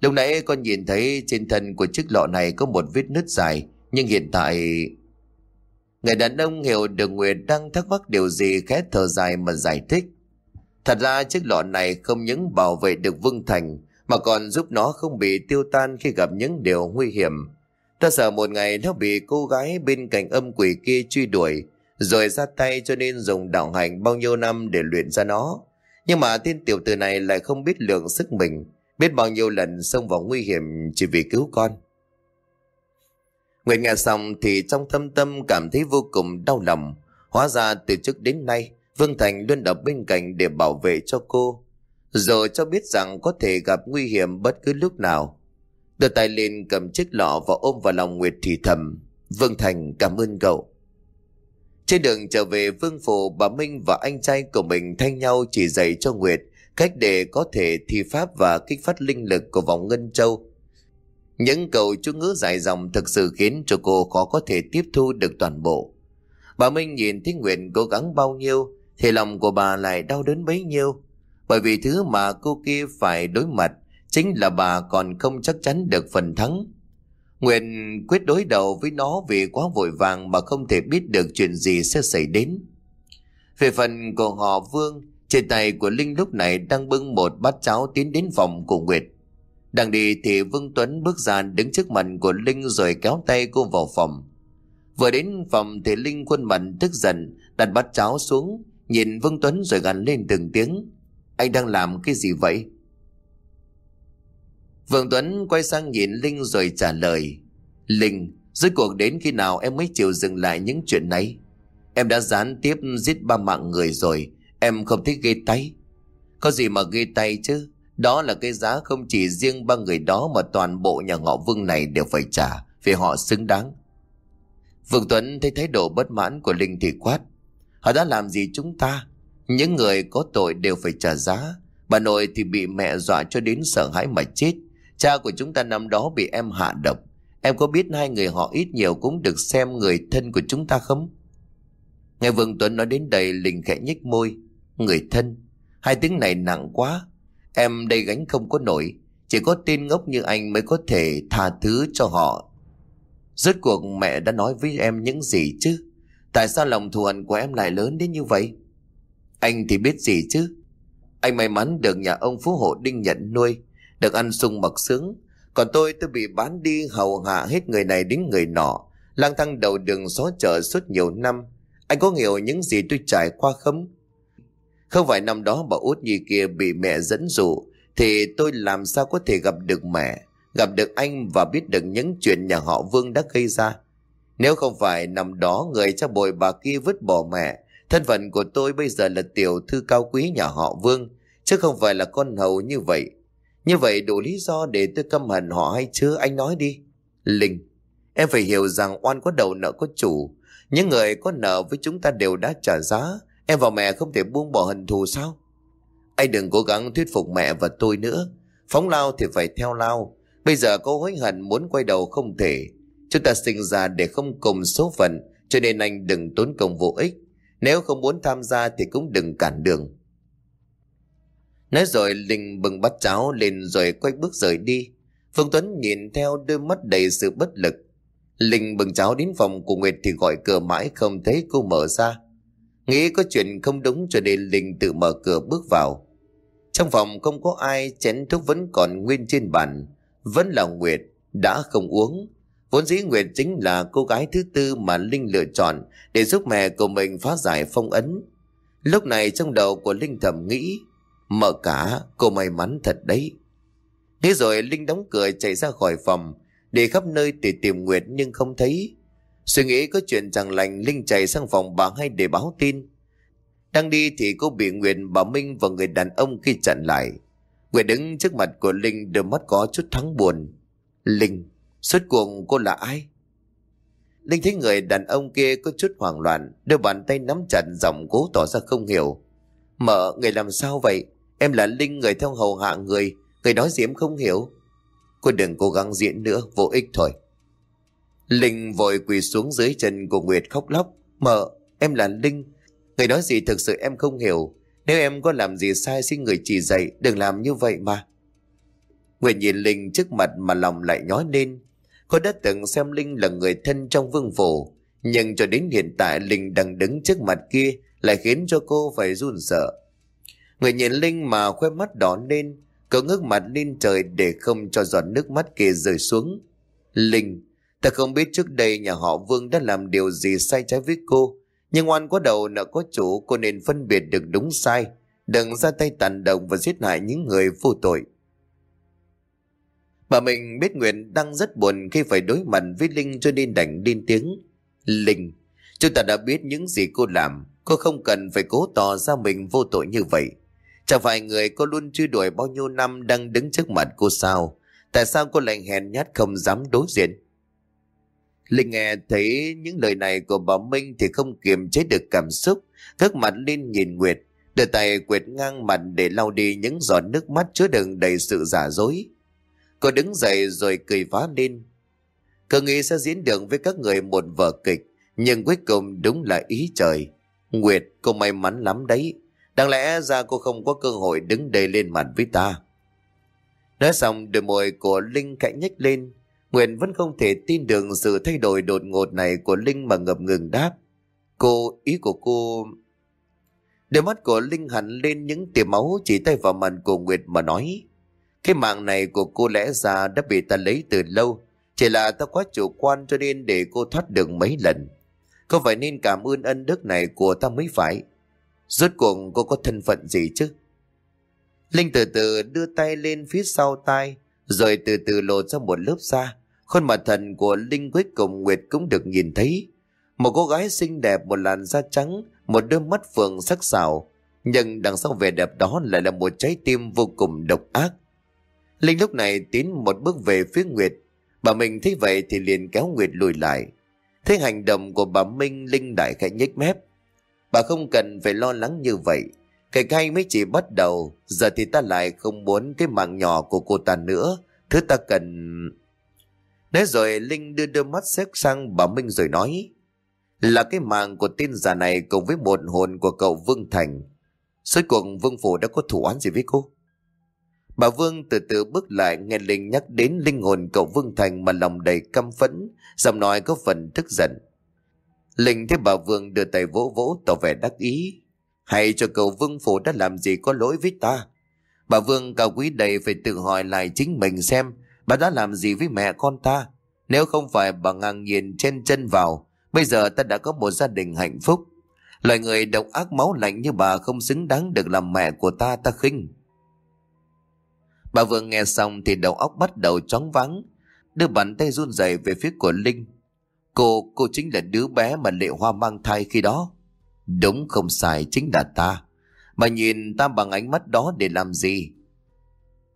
lúc nãy con nhìn thấy trên thân của chiếc lọ này có một vết nứt dài, nhưng hiện tại... Người đàn ông hiểu được Nguyệt đang thắc mắc điều gì khẽ thở dài mà giải thích. Thật ra chiếc lọ này không những bảo vệ được Vương Thành mà còn giúp nó không bị tiêu tan khi gặp những điều nguy hiểm. Ta sợ một ngày nó bị cô gái bên cạnh âm quỷ kia truy đuổi, rồi ra tay cho nên dùng đạo hành bao nhiêu năm để luyện ra nó. Nhưng mà tên tiểu tử này lại không biết lượng sức mình, biết bao nhiêu lần xông vào nguy hiểm chỉ vì cứu con. Nguyệt nghe xong thì trong thâm tâm cảm thấy vô cùng đau lòng. Hóa ra từ trước đến nay, Vương Thành luôn ở bên cạnh để bảo vệ cho cô. Rồi cho biết rằng có thể gặp nguy hiểm bất cứ lúc nào. Đưa tay lên cầm chiếc lọ và ôm vào lòng Nguyệt thì thầm. Vương Thành cảm ơn cậu. Trên đường trở về Vương Phủ, bà Minh và anh trai của mình thay nhau chỉ dạy cho Nguyệt cách để có thể thi pháp và kích phát linh lực của vòng Ngân Châu. Những câu chú ngữ dài dòng thực sự khiến cho cô khó có thể tiếp thu được toàn bộ. Bà Minh nhìn thấy Nguyệt cố gắng bao nhiêu thì lòng của bà lại đau đớn bấy nhiêu. Bởi vì thứ mà cô kia phải đối mặt chính là bà còn không chắc chắn được phần thắng. Nguyệt quyết đối đầu với nó vì quá vội vàng mà không thể biết được chuyện gì sẽ xảy đến. Về phần của họ Vương, trên tay của Linh lúc này đang bưng một bát cháo tiến đến phòng của Nguyệt. Đang đi thì Vương Tuấn bước ra đứng trước mặt của Linh rồi kéo tay cô vào phòng. Vừa đến phòng thì Linh khuôn mặt tức giận đặt bát cháo xuống nhìn Vương Tuấn rồi gằn lên từng tiếng. Anh đang làm cái gì vậy? Vương Tuấn quay sang nhìn Linh rồi trả lời. Linh, rốt cuộc đến khi nào em mới chịu dừng lại những chuyện này? Em đã gián tiếp giết ba mạng người rồi, em không thích ghê tay. Có gì mà ghê tay chứ? Đó là cái giá không chỉ riêng ba người đó mà toàn bộ nhà họ Vương này đều phải trả vì họ xứng đáng. Vương Tuấn thấy thái độ bất mãn của Linh thì quát. Họ đã làm gì chúng ta? Những người có tội đều phải trả giá. Bà nội thì bị mẹ dọa cho đến sợ hãi mà chết. Cha của chúng ta năm đó bị em hạ độc. Em có biết hai người họ ít nhiều cũng được xem người thân của chúng ta không? Nghe Vương Tuấn nói đến đây, Linh khẽ nhếch môi. Người thân. Hai tiếng này nặng quá. Em đây gánh không có nổi. Chỉ có tên ngốc như anh mới có thể tha thứ cho họ. Rốt cuộc mẹ đã nói với em những gì chứ? Tại sao lòng thù hận của em lại lớn đến như vậy? Anh thì biết gì chứ? Anh may mắn được nhà ông Phú Hộ Đinh nhận nuôi, được ăn sung mặc sướng. Còn tôi tôi bị bán đi hầu hạ hết người này đến người nọ, lang thang đầu đường xó chợ suốt nhiều năm. Anh có hiểu những gì tôi trải qua không? Không phải năm đó bà út nhi kia bị mẹ dẫn dụ, thì tôi làm sao có thể gặp được mẹ, gặp được anh và biết được những chuyện nhà họ Vương đã gây ra. Nếu không phải năm đó người cha bồi bà kia vứt bỏ mẹ, thân phận của tôi bây giờ là tiểu thư cao quý nhà họ Vương, chứ không phải là con hầu như vậy. Như vậy đủ lý do để tôi căm hận họ hay chưa anh nói đi. Linh, em phải hiểu rằng oan có đầu nợ có chủ. Những người có nợ với chúng ta đều đã trả giá. Em và mẹ không thể buông bỏ hận thù sao? Anh đừng cố gắng thuyết phục mẹ và tôi nữa. Phóng lao thì phải theo lao. Bây giờ cô hối hận muốn quay đầu không thể. Chúng ta sinh ra để không cùng số phận, cho nên anh đừng tốn công vô ích. Nếu không muốn tham gia thì cũng đừng cản đường. Nói rồi Linh bừng bắt cháo lên rồi quay bước rời đi. Phương Tuấn nhìn theo đôi mắt đầy sự bất lực. Linh bừng cháo đến phòng của Nguyệt thì gọi cửa mãi không thấy cô mở ra. Nghĩ có chuyện không đúng cho nên Linh tự mở cửa bước vào. Trong phòng không có ai, chén thuốc vẫn còn nguyên trên bàn. Vẫn là Nguyệt, đã không uống. Vốn dĩ Nguyệt chính là cô gái thứ tư mà Linh lựa chọn để giúp mẹ của mình phá giải phong ấn. Lúc này trong đầu của Linh thầm nghĩ, mở cả, cô may mắn thật đấy. Thế rồi Linh đóng cửa chạy ra khỏi phòng, để khắp nơi để tìm Nguyệt nhưng không thấy. Suy nghĩ có chuyện chẳng lành Linh chạy sang phòng bà hay để báo tin. Đang đi thì cô bị Nguyệt, bà Minh và người đàn ông khi chặn lại. Nguyệt đứng trước mặt của Linh đôi mắt có chút thắng buồn. Linh, Suốt cuộc cô là ai? Linh thấy người đàn ông kia có chút hoảng loạn, đôi bàn tay nắm chặt giọng cố tỏ ra không hiểu. Mợ, người làm sao vậy? Em là Linh người theo hầu hạ người, người nói gì em không hiểu. Cô đừng cố gắng diễn nữa, vô ích thôi. Linh vội quỳ xuống dưới chân của Nguyệt khóc lóc. Mợ, em là Linh, người nói gì thực sự em không hiểu. Nếu em có làm gì sai xin người chỉ dạy, đừng làm như vậy mà. Nguyệt nhìn Linh trước mặt mà lòng lại nhói lên. Cô đã từng xem Linh là người thân trong vương phủ, nhưng cho đến hiện tại Linh đang đứng trước mặt kia lại khiến cho cô phải run sợ. Người nhìn Linh mà khoe mắt đỏ lên, Cậu ngước mặt lên trời để không cho giọt nước mắt kia rơi xuống. Linh, ta không biết trước đây nhà họ Vương đã làm điều gì sai trái với cô. Nhưng oan có đầu nợ có chủ cô nên phân biệt được đúng sai. Đừng ra tay tàn động và giết hại những người vô tội. Bà mình biết nguyện đang rất buồn khi phải đối mặt với Linh cho nên đành điên tiếng. Linh, chúng ta đã biết những gì cô làm. Cô không cần phải cố tỏ ra mình vô tội như vậy. Chẳng phải người cô luôn truy đuổi bao nhiêu năm đang đứng trước mặt cô sao? Tại sao cô lại hèn nhát không dám đối diện? Linh nghe thấy những lời này của bà Minh thì không kiềm chế được cảm xúc, các mặt lên nhìn Nguyệt, đưa tay quệt ngang mặt để lau đi những giọt nước mắt chứa đựng đầy sự giả dối. Cô đứng dậy rồi cười phá lên. Cô nghĩ sẽ diễn được với các người một vở kịch, nhưng cuối cùng đúng là ý trời. Nguyệt, cô may mắn lắm đấy. Đáng lẽ ra cô không có cơ hội đứng đây lên mặt với ta. Nói xong đôi môi của Linh khẽ nhếch lên. Nguyệt vẫn không thể tin được sự thay đổi đột ngột này của Linh mà ngập ngừng đáp. Cô, ý của cô... Đôi mắt của Linh hẳn lên những tia máu chỉ tay vào mặt của Nguyệt mà nói. Cái mạng này của cô lẽ ra đã bị ta lấy từ lâu. Chỉ là ta quá chủ quan cho nên để cô thoát được mấy lần. Có phải nên cảm ơn ân đức này của ta mới phải. Rốt cuộc cô có thân phận gì chứ? Linh từ từ đưa tay lên phía sau tai, rồi từ từ lột ra một lớp da. Khuôn mặt thần của Linh cuối cùng Nguyệt cũng được nhìn thấy. Một cô gái xinh đẹp, một làn da trắng, một đôi mắt phượng sắc sảo. Nhưng đằng sau vẻ đẹp đó lại là một trái tim vô cùng độc ác. Linh lúc này tiến một bước về phía Nguyệt. Bà mình thấy vậy thì liền kéo Nguyệt lùi lại. Thấy hành động của bà Minh Linh đại khẽ nhếch mép. Bà không cần phải lo lắng như vậy. Cái cay mới chỉ bắt đầu, giờ thì ta lại không muốn cái mạng nhỏ của cô ta nữa. Thứ ta cần... Nói rồi Linh đưa đôi mắt xét sang bà Minh rồi nói. Là cái mạng của tên già này cùng với một hồn của cậu Vương Thành. Suốt cuộc Vương Phủ đã có thủ án gì với cô? Bà Vương từ từ bước lại nghe Linh nhắc đến linh hồn cậu Vương Thành mà lòng đầy căm phẫn, giọng nói có phần tức giận. Linh thấy bà Vương đưa tay vỗ vỗ tỏ vẻ đắc ý. Hay cho cậu Vương Phủ đã làm gì có lỗi với ta? Bà Vương cao quý đầy phải tự hỏi lại chính mình xem bà đã làm gì với mẹ con ta. Nếu không phải bà ngang nhiên trên chân vào, bây giờ ta đã có một gia đình hạnh phúc. Loài người độc ác máu lạnh như bà không xứng đáng được làm mẹ của ta ta khinh. Bà vừa nghe xong thì đầu óc bắt đầu chóng vắng, đưa bàn tay run rẩy về phía của Linh. Cô, cô chính là đứa bé mà Lệ Hoa mang thai khi đó. Đúng không sai, chính là ta. Bà nhìn ta bằng ánh mắt đó để làm gì?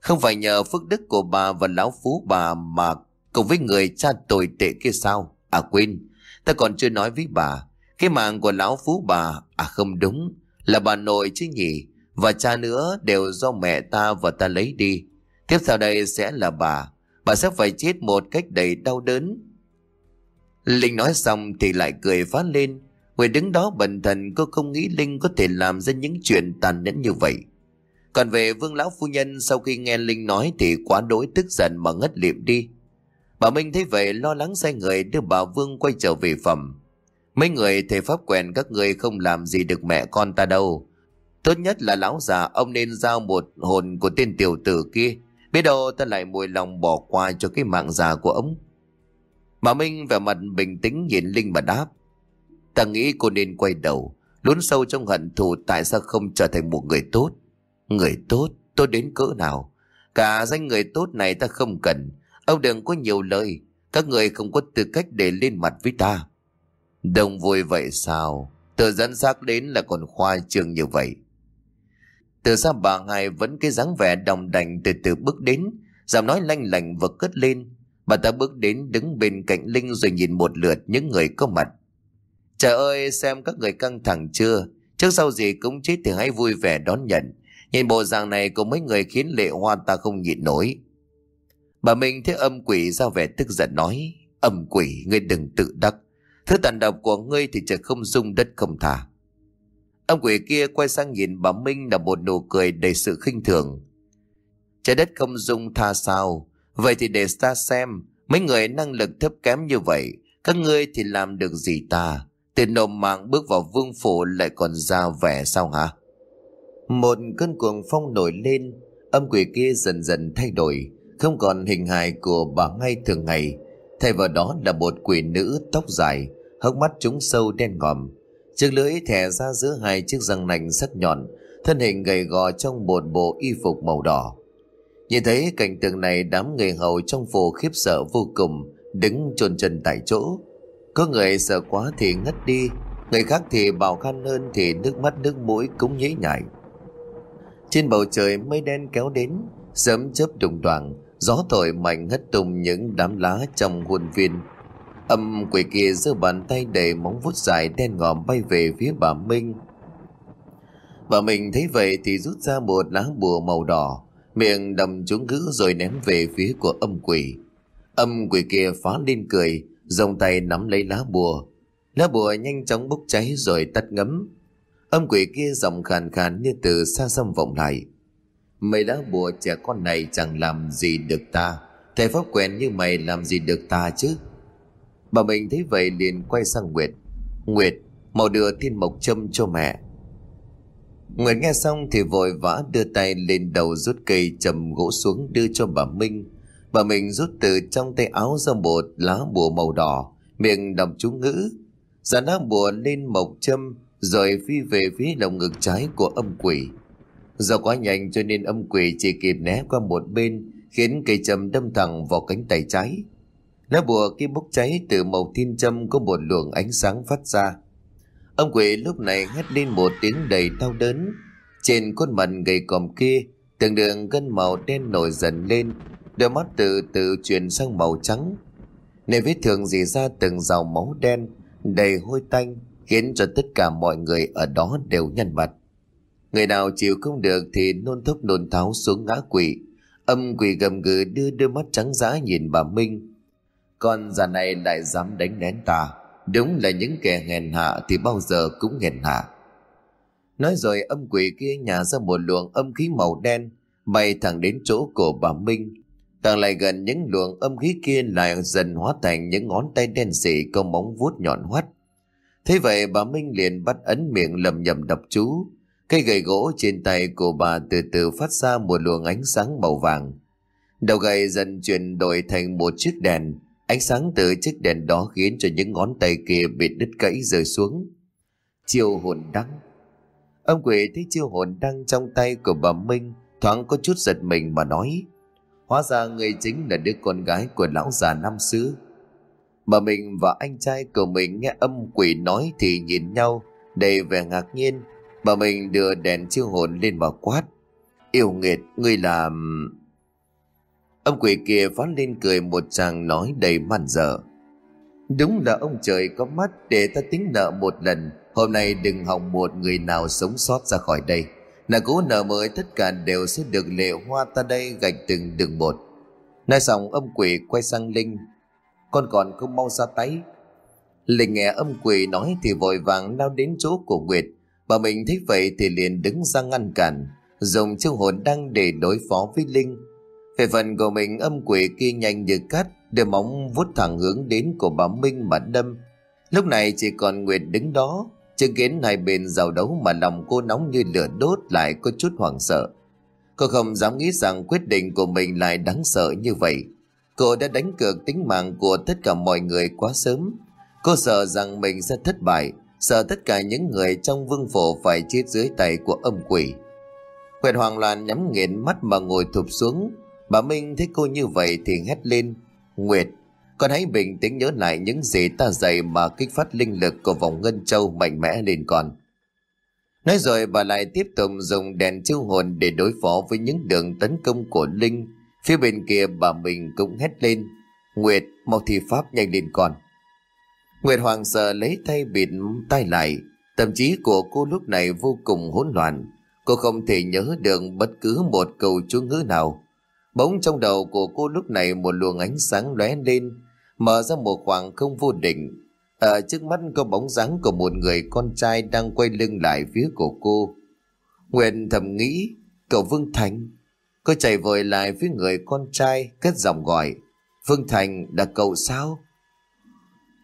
Không phải nhờ phước đức của bà và lão phú bà mà cùng với người cha tồi tệ kia sao? À quên, ta còn chưa nói với bà. Cái mạng của lão phú bà, à không đúng, là bà nội chứ nhỉ? Và cha nữa đều do mẹ ta và ta lấy đi. Tiếp theo đây sẽ là bà. Bà sẽ phải chết một cách đầy đau đớn. Linh nói xong thì lại cười phá lên. Người đứng đó bần thần cô không nghĩ Linh có thể làm ra những chuyện tàn nhẫn như vậy. Còn về vương lão phu nhân sau khi nghe Linh nói thì quá đối tức giận mà ngất liệm đi. Bà Minh thấy vậy lo lắng sai người đưa bà Vương quay trở về phẩm. Mấy người thầy pháp quèn các người không làm gì được mẹ con ta đâu. Tốt nhất là lão già ông nên giao một hồn của tên tiểu tử kia. Biết đâu ta lại mùi lòng bỏ qua cho cái mạng già của ông. Bà Minh vẻ mặt bình tĩnh nhìn Linh mà đáp. Ta nghĩ cô nên quay đầu, lún sâu trong hận thù tại sao không trở thành một người tốt. Người tốt, tốt đến cỡ nào? Cả danh người tốt này ta không cần. Ông đừng có nhiều lời, các người không có tư cách để lên mặt với ta. Đồng vui vậy sao? từ dẫn xác đến là còn khoa trương như vậy. Từ xa bà hai vẫn cái dáng vẻ đồng đành từ từ bước đến, giọng nói lanh lành và cất lên. Bà ta bước đến đứng bên cạnh Linh rồi nhìn một lượt những người có mặt. Trời ơi, xem các người căng thẳng chưa? Trước sau gì cũng chết thì hãy vui vẻ đón nhận. Nhìn bộ dạng này của mấy người khiến lệ hoa ta không nhịn nổi. Bà Minh thấy âm quỷ ra vẻ tức giận nói. Âm quỷ, ngươi đừng tự đắc. Thứ tàn độc của ngươi thì trời không dung đất không thả. âm quỷ kia quay sang nhìn bà Minh là một nụ cười đầy sự khinh thường. Trái đất không dung tha sao? Vậy thì để ta xem, mấy người năng lực thấp kém như vậy, các ngươi thì làm được gì ta? Từ nộm mạng bước vào vương phủ lại còn ra vẻ sao hả? Một cơn cuồng phong nổi lên, Âm quỷ kia dần dần thay đổi, không còn hình hài của bà ngay thường ngày. Thay vào đó là một quỷ nữ tóc dài, hốc mắt trúng sâu đen ngòm. Chiếc lưỡi thẻ ra giữa hai chiếc răng nành sắc nhọn, thân hình gầy gò trong một bộ y phục màu đỏ. Nhìn thấy cảnh tượng này đám người hầu trong phủ khiếp sợ vô cùng, đứng chôn chân tại chỗ. Có người sợ quá thì ngất đi, người khác thì bào khan hơn thì nước mắt nước mũi cũng nhễ nhại. Trên bầu trời mây đen kéo đến, sớm chớp đùng đoàng, gió thổi mạnh hất tung những đám lá trong khuôn viên. Âm quỷ kia giơ bàn tay đầy móng vuốt dài đen ngòm bay về phía bà Minh. Bà Minh thấy vậy thì rút ra một lá bùa màu đỏ, miệng đầm trúng ngữ rồi ném về phía của âm quỷ. Âm quỷ kia phá lên cười, dòng tay nắm lấy lá bùa. Lá bùa nhanh chóng bốc cháy rồi tắt ngấm. Âm quỷ kia giọng khàn khàn như từ xa xăm vọng lại. Mày đã bùa trẻ con này chẳng làm gì được ta. Thầy pháp quen như mày làm gì được ta chứ? Bà mình thấy vậy liền quay sang Nguyệt. Nguyệt, mau đưa thiên mộc châm cho mẹ. Nguyệt nghe xong thì vội vã đưa tay lên đầu rút cây trầm gỗ xuống đưa cho bà Minh. Bà Minh rút từ trong tay áo ra một lá bùa màu đỏ, miệng đọc chú ngữ. Giả lá bùa lên mộc châm rồi phi về phía lồng ngực trái của âm quỷ. Do quá nhanh cho nên âm quỷ chỉ kịp né qua một bên khiến cây châm đâm thẳng vào cánh tay trái. Lá bùa kia bốc cháy từ màu thiên châm có một luồng ánh sáng phát ra. Âm quỷ lúc này hét lên một tiếng đầy đau đớn. Trên khuôn mặt gầy còm kia, từng đường gân màu đen nổi dần lên, đôi mắt từ từ chuyển sang màu trắng. Nơi vết thương dì ra từng dòng máu đen, đầy hôi tanh, khiến cho tất cả mọi người ở đó đều nhăn mặt. Người nào chịu không được thì nôn thốc nôn tháo xuống ngã quỷ. Âm quỷ gầm gừ đưa đôi mắt trắng dã nhìn bà Minh. Con già này lại dám đánh nén ta. Đúng là những kẻ hèn hạ thì bao giờ cũng hèn hạ. Nói rồi âm quỷ kia nhả ra một luồng âm khí màu đen, bay thẳng đến chỗ của bà Minh. Càng lại gần những luồng âm khí kia lại dần hóa thành những ngón tay đen sì có móng vuốt nhọn hoắt. Thế vậy bà Minh liền bắt ấn miệng lầm nhầm đọc chú. Cây gậy gỗ trên tay của bà từ từ phát ra một luồng ánh sáng màu vàng. Đầu gậy dần chuyển đổi thành một chiếc đèn Ánh sáng từ chiếc đèn đó khiến cho những ngón tay kia bị đứt gãy rơi xuống. Chiêu hồn đăng. Ông quỷ thấy chiêu hồn đăng trong tay của bà Minh, thoáng có chút giật mình mà nói. Hóa ra người chính là đứa con gái của lão già năm xưa Bà mình và anh trai của mình nghe âm quỷ nói thì nhìn nhau đầy vẻ ngạc nhiên. Bà mình đưa đèn chiêu hồn lên mà quát. Yêu nghiệt, ngươi làm... Ông quỷ kia phát lên cười một chàng nói đầy man dở. Đúng là ông trời có mắt để ta tính nợ một lần. Hôm nay đừng hòng một người nào sống sót ra khỏi đây. Là cố nợ mới tất cả đều sẽ được lệ hoa ta đây gạch từng đường một. Nói xong ông quỷ quay sang Linh. Con còn không mau ra tay. Linh nghe âm quỷ nói thì vội vàng lao đến chỗ của Nguyệt. Bà mình thấy vậy thì liền đứng ra ngăn cản. Dùng chiêu hồn đăng để đối phó với Linh về phần của mình, âm quỷ kia nhanh như cắt Đưa móng vuốt thẳng hướng đến của bà Minh mà đâm Lúc này chỉ còn Nguyệt đứng đó Chứng kiến hai bên giao đấu mà lòng cô nóng như lửa đốt lại có chút hoảng sợ Cô không dám nghĩ rằng quyết định của mình lại đáng sợ như vậy Cô đã đánh cược tính mạng của tất cả mọi người quá sớm. Cô sợ rằng mình sẽ thất bại, Sợ tất cả những người trong vương phủ phải chết dưới tay của âm quỷ. Nguyệt hoàng Loan nhắm nghiền mắt mà ngồi thụp xuống. Bà Minh thấy cô như vậy thì hét lên, Nguyệt, Con hãy bình tĩnh nhớ lại những gì ta dạy Mà kích phát linh lực của vòng ngân châu mạnh mẽ lên con Nói rồi bà lại tiếp tục dùng đèn chiêu hồn Để đối phó với những đường tấn công của Linh. Phía bên kia bà mình cũng hét lên Nguyệt mau thi pháp nhanh lên con Nguyệt hoàng sợ lấy tay bịt tay lại Tâm trí của cô lúc này vô cùng hỗn loạn Cô không thể nhớ được bất cứ một câu chú ngữ nào Bỗng trong đầu của cô lúc này một luồng ánh sáng lóe lên, mở ra một khoảng không vô định. Ở trước mắt có bóng dáng của một người con trai đang quay lưng lại phía của cô. Nguyện thầm nghĩ, cậu Vương Thành. Cô chạy vội lại phía người con trai, cất giọng gọi. Vương Thành là cậu sao?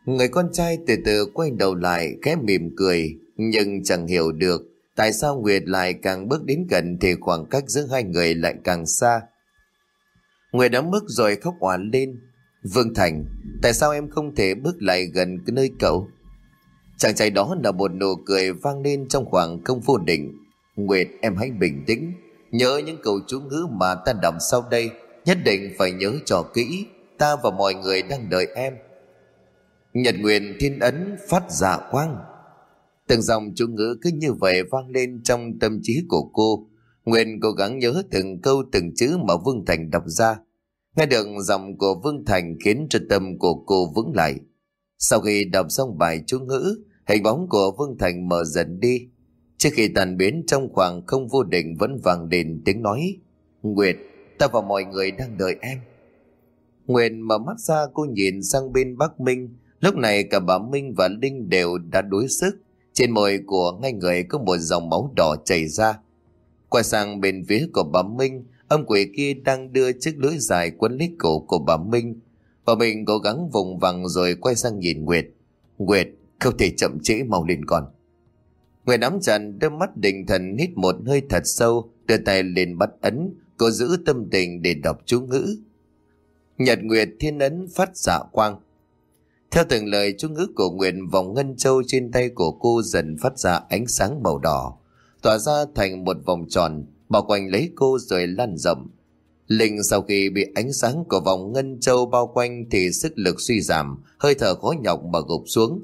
Người con trai từ từ quay đầu lại, khẽ mỉm cười, nhưng chẳng hiểu được Tại sao Nguyệt lại càng bước đến gần thì khoảng cách giữa hai người lại càng xa? Nguyệt đã mức rồi khóc oán lên. Vương Thành, tại sao em không thể bước lại gần cái nơi cậu? Chàng trai đó là một nụ cười vang lên trong khoảng không vô định. Nguyệt, em hãy bình tĩnh. Nhớ những câu chú ngữ mà ta đọc sau đây. Nhất định phải nhớ cho kỹ. Ta và mọi người đang đợi em. Nhật nguyện thiên ấn phát giả quang. Từng dòng chú ngữ cứ như vậy vang lên trong tâm trí của cô. Nguyện cố gắng nhớ từng câu từng chữ mà Vương Thành đọc ra. Nghe được giọng của Vương Thành khiến cho tâm của cô vững lại. Sau khi đọc xong bài chú ngữ, hình bóng của Vương Thành mở dần đi. Trước khi tàn biến trong khoảng không vô định vẫn vang lên tiếng nói. Nguyệt, ta và mọi người đang đợi em. Nguyệt mở mắt ra cô nhìn sang bên Bắc Minh. Lúc này cả bà Minh và Linh đều đã đuối sức. Trên môi của ngay người có một dòng máu đỏ chảy ra. Quay sang bên phía của bà Minh, ông quỷ kia đang đưa chiếc lưỡi dài quấn lấy cổ của bà Minh. Bà Minh cố gắng vùng vằng rồi quay sang nhìn Nguyệt. Nguyệt, không thể chậm trễ mau lên còn Người nắm chặt đôi mắt định thần hít một hơi thật sâu, đưa tay lên bắt ấn, cô giữ tâm tình để đọc chú ngữ. Nhật Nguyệt thiên ấn phát xạ quang. Theo từng lời chú ngữ của Nguyệt vòng ngân châu trên tay của cô dần phát ra ánh sáng màu đỏ, tỏa ra thành một vòng tròn, bao quanh lấy cô rồi lan rộng. Linh sau khi bị ánh sáng của vòng ngân châu bao quanh thì sức lực suy giảm, hơi thở khó nhọc mà gục xuống.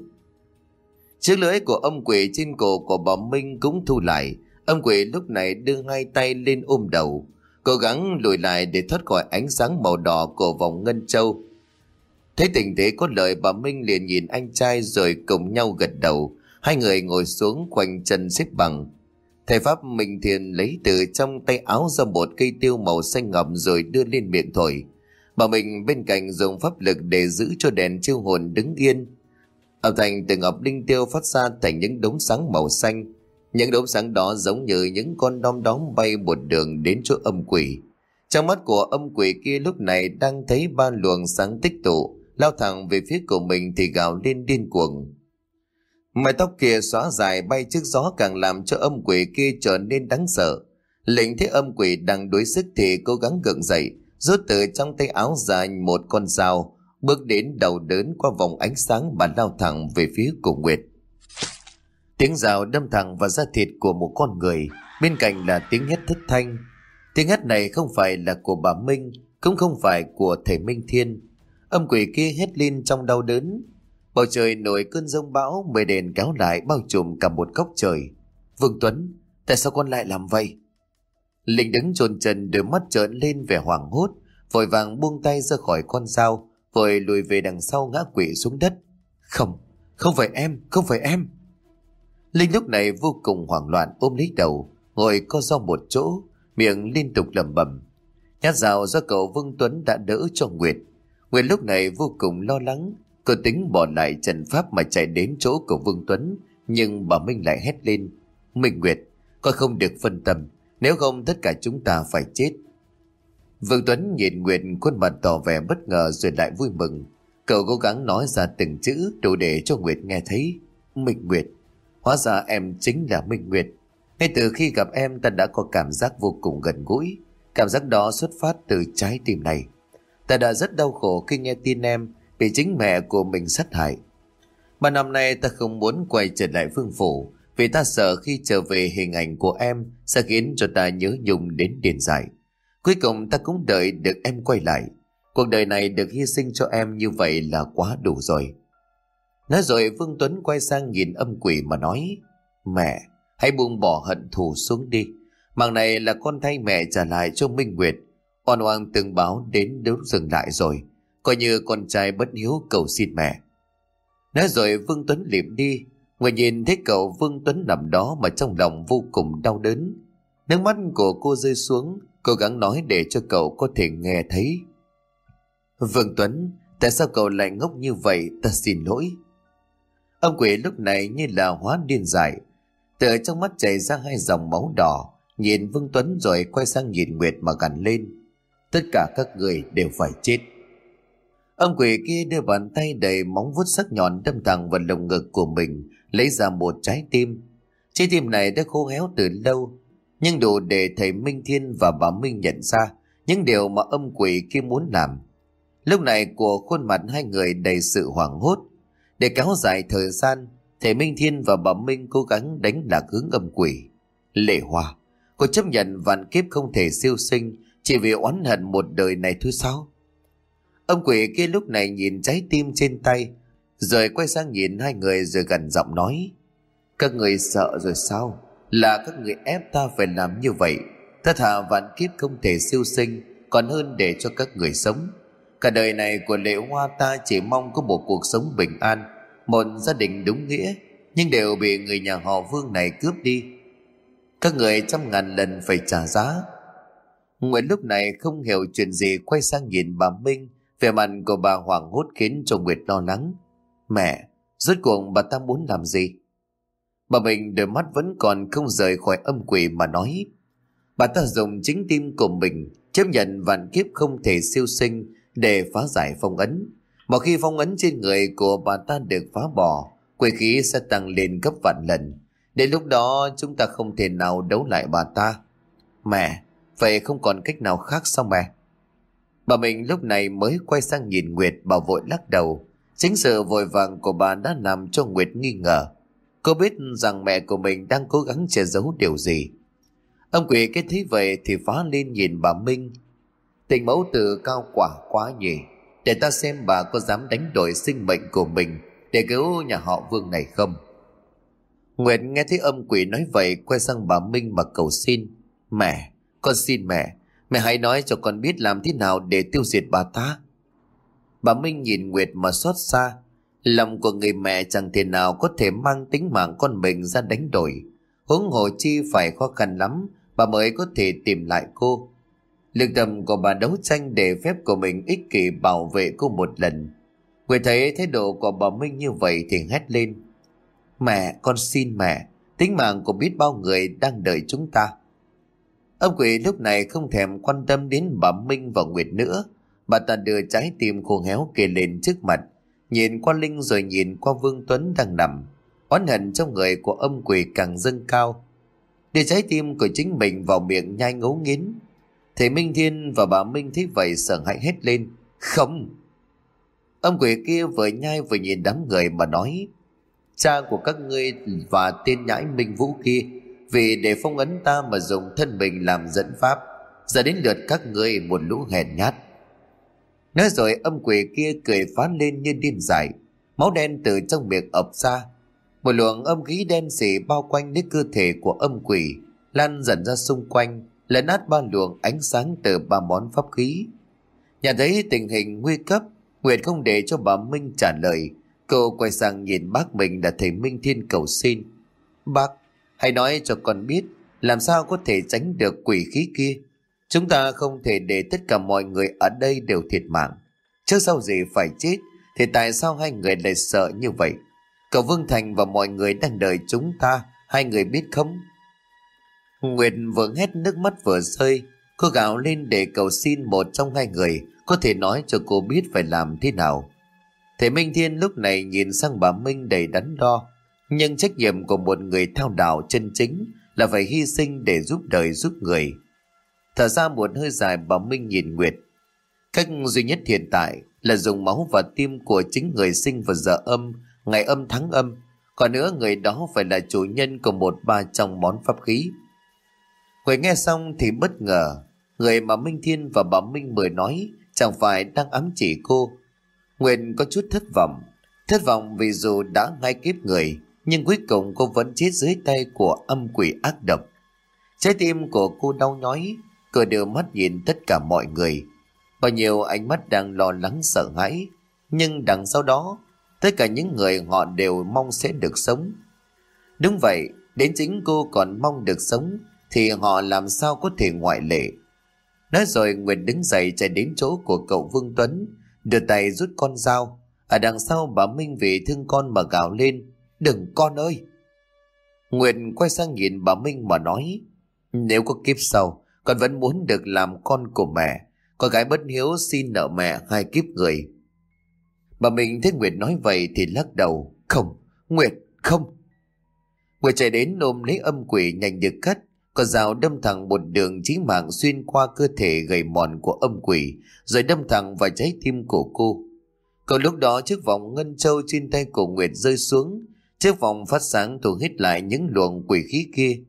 Chiếc lưỡi của âm quỷ trên cổ của bà Minh cũng thu lại. Âm quỷ lúc này đưa hai tay lên ôm đầu, cố gắng lùi lại để thoát khỏi ánh sáng màu đỏ của vòng ngân châu. Thấy tình thế có lợi bà Minh liền nhìn anh trai rồi cùng nhau gật đầu. Hai người ngồi xuống khoanh chân xếp bằng. Thầy Pháp Minh Thiền lấy từ trong tay áo ra một cây tiêu màu xanh ngọc rồi đưa lên miệng thổi. Bà mình bên cạnh dùng pháp lực để giữ cho đèn chiêu hồn đứng yên. Âm thanh từ ngọc đinh tiêu phát ra thành những đống sáng màu xanh. Những đống sáng đó giống như những con đom đóm bay một đường đến chỗ âm quỷ. Trong mắt của âm quỷ kia lúc này đang thấy ba luồng sáng tích tụ, lao thẳng về phía của mình thì gào lên điên cuồng. Mái tóc kia xóa dài bay trước gió càng làm cho âm quỷ kia trở nên đáng sợ. Lệnh thấy âm quỷ đang đối sức thì cố gắng gượng dậy, rút từ trong tay áo dài một con dao, bước đến đầu đớn qua vòng ánh sáng và lao thẳng về phía cổ Nguyệt. Tiếng rào đâm thẳng vào da thịt của một con người, bên cạnh là tiếng hét thất thanh. Tiếng hét này không phải là của bà Minh, cũng không phải của thầy Minh Thiên. Âm quỷ kia hét lên trong đau đớn. Bầu trời nổi cơn rông bão, mây đèn kéo lại bao trùm cả một góc trời. Vương Tuấn, tại sao con lại làm vậy? Linh đứng trồn trần đôi mắt trợn lên vẻ hoảng hốt, vội vàng buông tay ra khỏi con dao, vội lùi về đằng sau ngã quỵ xuống đất. Không, không phải em, không phải em. Linh lúc này vô cùng hoảng loạn ôm lấy đầu, ngồi co do một chỗ, miệng liên tục lẩm bẩm. Nhát rào do cậu Vương Tuấn đã đỡ cho Nguyệt. Nguyệt lúc này vô cùng lo lắng, cô tính bỏ lại trần pháp mà chạy đến chỗ của Vương Tuấn, nhưng bà Minh lại hét lên. Minh Nguyệt, con không được phân tâm, nếu không tất cả chúng ta phải chết. Vương Tuấn nhìn Nguyệt khuôn mặt tỏ vẻ bất ngờ rồi lại vui mừng. Cậu cố gắng nói ra từng chữ đủ để cho Nguyệt nghe thấy. Minh Nguyệt. Hóa ra em chính là Minh Nguyệt. Ngay từ khi gặp em, ta đã có cảm giác vô cùng gần gũi. Cảm giác đó xuất phát từ trái tim này. Ta đã rất đau khổ khi nghe tin em bị chính mẹ của mình sát hại. Mà năm nay ta không muốn quay trở lại phương phủ, vì ta sợ khi trở về hình ảnh của em sẽ khiến cho ta nhớ nhung đến điền dại. Cuối cùng ta cũng đợi được em quay lại. Cuộc đời này được hy sinh cho em như vậy là quá đủ rồi. Nói rồi Vương Tuấn quay sang nhìn âm quỷ mà nói Mẹ, hãy buông bỏ hận thù xuống đi. Mạng này là con thay mẹ trả lại cho Minh Nguyệt. Oan oan từng báo đến đúng dừng lại rồi. Coi như con trai bất hiếu cầu xin mẹ. Nói rồi Vương Tuấn liệm đi. Người nhìn thấy cậu Vương Tuấn nằm đó mà trong lòng vô cùng đau đớn. Nước mắt của cô rơi xuống, cố gắng nói để cho cậu có thể nghe thấy. Vương Tuấn, tại sao cậu lại ngốc như vậy, ta xin lỗi. Ông quỷ lúc này như là hóa điên dại. Từ trong mắt chảy ra hai dòng máu đỏ, nhìn Vương Tuấn rồi quay sang nhìn Nguyệt mà gằn lên. Tất cả các người đều phải chết. Ông quỷ kia đưa bàn tay đầy móng vuốt sắc nhọn đâm thẳng vào lồng ngực của mình, lấy ra một trái tim. Trái tim này đã khô héo từ lâu, nhưng đủ để thầy Minh Thiên và bà Minh nhận ra những điều mà âm quỷ kia muốn làm. Lúc này của khuôn mặt hai người đầy sự hoảng hốt. Để kéo dài thời gian, thầy Minh Thiên và bà Minh cố gắng đánh lạc hướng âm quỷ. Lệ Hoa, cô chấp nhận vạn kiếp không thể siêu sinh chỉ vì oán hận một đời này thôi sao? Âm quỷ kia lúc này nhìn trái tim trên tay, rồi quay sang nhìn hai người rồi gần giọng nói. Các người sợ rồi sao? Là các người ép ta phải làm như vậy. Ta thà vạn kiếp không thể siêu sinh, còn hơn để cho các người sống. Cả đời này của lệ hoa ta chỉ mong có một cuộc sống bình an, một gia đình đúng nghĩa, nhưng đều bị người nhà họ vương này cướp đi. Các người trăm ngàn lần phải trả giá. nguyễn lúc này không hiểu chuyện gì quay sang nhìn bà Minh, vẻ mặt của bà hoảng hốt khiến cho Nguyệt lo lắng. Mẹ, rốt cuộc bà ta muốn làm gì? Bà mình đôi mắt vẫn còn không rời khỏi âm quỷ mà nói. Bà ta dùng chính tim của mình chấp nhận vạn kiếp không thể siêu sinh để phá giải phong ấn. Một khi phong ấn trên người của bà ta được phá bỏ, quỷ khí sẽ tăng lên gấp vạn lần. Đến lúc đó chúng ta không thể nào đấu lại bà ta. Mẹ, vậy không còn cách nào khác sao mẹ? Bà mình lúc này mới quay sang nhìn Nguyệt bà vội lắc đầu. Chính sự vội vàng của bà đã làm cho Nguyệt nghi ngờ. Cô biết rằng mẹ của mình đang cố gắng che giấu điều gì. Ông quỷ cái thấy vậy thì phá lên nhìn bà Minh. Tình mẫu tử cao quả quá nhỉ. Để ta xem bà có dám đánh đổi sinh mệnh của mình để cứu nhà họ Vương này không. Nguyệt nghe thấy âm quỷ nói vậy quay sang bà Minh mà cầu xin. Mẹ, con xin mẹ, mẹ hãy nói cho con biết làm thế nào để tiêu diệt bà ta. Bà Minh nhìn Nguyệt mà xót xa. Lòng của người mẹ chẳng thể nào có thể mang tính mạng con mình ra đánh đổi. Huống hồ chi phải khó khăn lắm, bà mới có thể tìm lại cô. Lực tâm của bà đấu tranh để phép của mình ích kỷ bảo vệ cô một lần. Nguyệt thấy thái độ của bà Minh như vậy thì hét lên. Mẹ, con xin mẹ, tính mạng của biết bao người đang đợi chúng ta. Ông quỷ lúc này không thèm quan tâm đến bà Minh và Nguyệt nữa. Bà ta đưa trái tim khô héo kề lên trước mặt, nhìn qua Linh rồi nhìn qua Vương Tuấn đang nằm. Oán hận trong người của âm quỷ càng dâng cao. Để trái tim của chính mình vào miệng nhai ngấu nghiến. Thầy Minh Thiên và bà Minh thấy vậy sợ hãi hết lên. Không! Âm quỷ kia vừa nhai vừa nhìn đám người mà nói, Cha của các ngươi và tên nhãi Minh Vũ kia, Vì để phong ấn ta mà dùng thân mình làm dẫn pháp, Giờ đến lượt các ngươi một lũ hèn nhát Nói rồi âm quỷ kia cười phá lên như điên dại. Máu đen từ trong miệng ập ra. Một luồng âm khí đen xỉ bao quanh lấy cơ thể của âm quỷ Lan dần ra xung quanh Lấn át ba luồng ánh sáng từ ba món pháp khí. Nhà thấy tình hình nguy cấp Nguyệt không để cho bà Minh trả lời. Cô quay sang nhìn bác mình là thầy Minh Thiên cầu xin. Bác, hãy nói cho con biết Làm sao có thể tránh được quỷ khí kia. Chúng ta không thể để tất cả mọi người ở đây đều thiệt mạng. Trước sau gì phải chết, thì tại sao hai người lại sợ như vậy? Cậu Vương Thành và mọi người đang đợi chúng ta, hai người biết không? Nguyệt vừa hét nước mắt vừa rơi, cô gào lên để cầu xin một trong hai người có thể nói cho cô biết phải làm thế nào. Thế Minh Thiên lúc này nhìn sang bà Minh đầy đắn đo, nhưng trách nhiệm của một người theo đạo chân chính là phải hy sinh để giúp đời giúp người. Thở ra một hơi dài bà Minh nhìn Nguyệt. Cách duy nhất hiện tại là dùng máu và tim của chính người sinh vào giờ âm, ngày âm tháng âm. Còn nữa người đó phải là chủ nhân của một ba trong món pháp khí. Nguyệt nghe xong thì bất ngờ. Người mà Minh Thiên và bà Minh mới nói chẳng phải đang ám chỉ cô. Nguyệt có chút thất vọng. Thất vọng vì dù đã ngay kiếp người, nhưng cuối cùng cô vẫn chết dưới tay của âm quỷ ác độc. Trái tim của cô đau nhói, Cô đưa mắt nhìn tất cả mọi người. Bao nhiêu ánh mắt đang lo lắng sợ hãi. Nhưng đằng sau đó, tất cả những người họ đều mong sẽ được sống. Đúng vậy, đến chính cô còn mong được sống, thì họ làm sao có thể ngoại lệ. Nói rồi Nguyệt đứng dậy chạy đến chỗ của cậu Vương Tuấn, đưa tay rút con dao. Ở đằng sau bà Minh vì thương con mà gào lên, đừng con ơi! Nguyệt quay sang nhìn bà Minh mà nói, nếu có kiếp sau, con vẫn muốn được làm con của mẹ. Con gái bất hiếu xin nợ mẹ hai kiếp người. Bà mình thấy Nguyệt nói vậy thì lắc đầu. Không, Nguyệt, không. Nguyệt chạy đến ôm lấy âm quỷ nhanh được cắt Con dao đâm thẳng một đường chí mạng xuyên qua cơ thể gầy mòn của âm quỷ Rồi đâm thẳng vào trái tim của cô. Còn lúc đó chiếc vòng ngân châu trên tay của Nguyệt rơi xuống. Chiếc vòng phát sáng thu hít lại những luồng quỷ khí kia.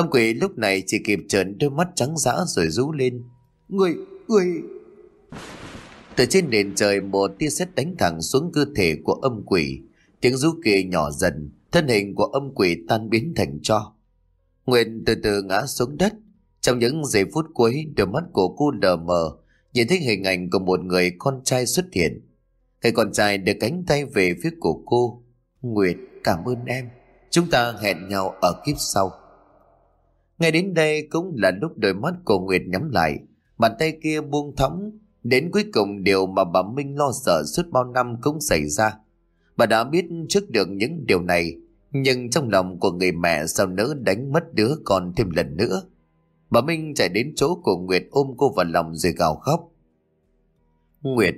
Âm quỷ lúc này chỉ kịp trợn đôi mắt trắng dã rồi rú lên. Người, người! Từ trên nền trời một tia sét đánh thẳng xuống cơ thể của âm quỷ. Tiếng rú kia nhỏ dần Thân hình của âm quỷ tan biến thành cho. Nguyệt từ từ ngã xuống đất. Trong những giây phút cuối Đôi mắt của cô lờ mờ Nhìn thấy hình ảnh của một người con trai xuất hiện. Người con trai đưa cánh tay về phía của cô. Nguyệt cảm ơn em. Chúng ta hẹn nhau ở kiếp sau. Ngay đến đây cũng là lúc đôi mắt của Nguyệt nhắm lại. Bàn tay kia buông thõng. Đến cuối cùng điều mà bà Minh lo sợ suốt bao năm cũng xảy ra. Bà đã biết trước được những điều này Nhưng trong lòng của người mẹ sao nỡ đánh mất đứa con thêm lần nữa? Bà Minh chạy đến chỗ của Nguyệt ôm cô vào lòng rồi gào khóc. Nguyệt,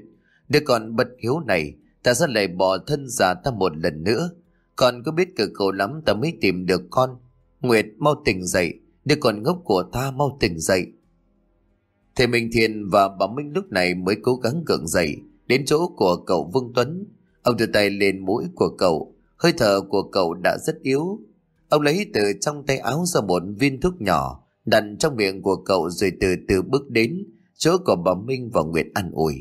đứa con bất hiếu này Ta sẽ lại bỏ thân ra ta một lần nữa. Con có biết cực khổ lắm ta mới tìm được con. Nguyệt mau tỉnh dậy. Đứa con ngốc của ta mau tỉnh dậy. Thầy Minh Thiền và bà Minh lúc này mới cố gắng gượng dậy, Đến chỗ của cậu Vương Tuấn. Ông đưa tay lên mũi của cậu, Hơi thở của cậu đã rất yếu. Ông lấy từ trong tay áo ra một viên thuốc nhỏ, Đặt trong miệng của cậu rồi từ từ bước đến Chỗ của bà Minh và Nguyệt ăn ủi.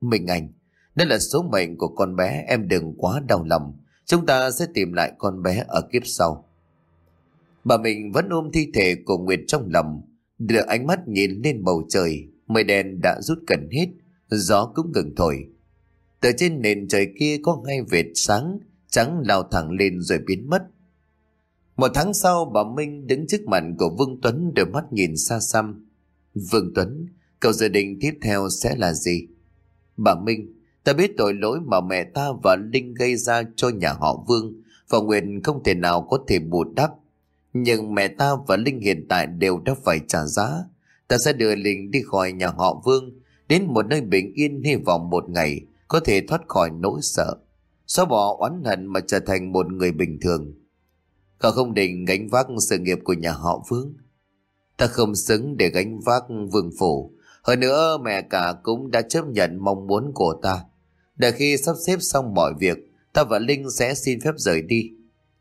Minh Anh, Đây là số mệnh của con bé, Em đừng quá đau lòng. Chúng ta sẽ tìm lại con bé ở kiếp sau. Bà mình vẫn ôm thi thể của Nguyệt trong lòng, Đưa ánh mắt nhìn lên bầu trời, Mây đen đã rút gần hết, Gió cũng ngừng thổi. Từ trên nền trời kia có hai vệt sáng Trắng lao thẳng lên rồi biến mất. Một tháng sau, bà Minh đứng trước mặt của Vương Tuấn Đôi mắt nhìn xa xăm. Vương Tuấn, Cậu dự định tiếp theo sẽ là gì? Bà Minh, Ta biết tội lỗi mà mẹ ta và Linh gây ra cho nhà họ Vương Và Nguyện không thể nào có thể bù đắp. Nhưng mẹ ta và Linh hiện tại đều đã phải trả giá. Ta sẽ đưa Linh đi khỏi nhà họ Vương, Đến một nơi bình yên hy vọng một ngày, Có thể thoát khỏi nỗi sợ. Xóa bỏ oán hận mà trở thành một người bình thường. Cậu không định gánh vác sự nghiệp của nhà họ Vương. Ta không xứng để gánh vác vương phủ. Hơn nữa, mẹ cả cũng đã chấp nhận mong muốn của ta. Đợi khi sắp xếp xong mọi việc, Ta và Linh sẽ xin phép rời đi.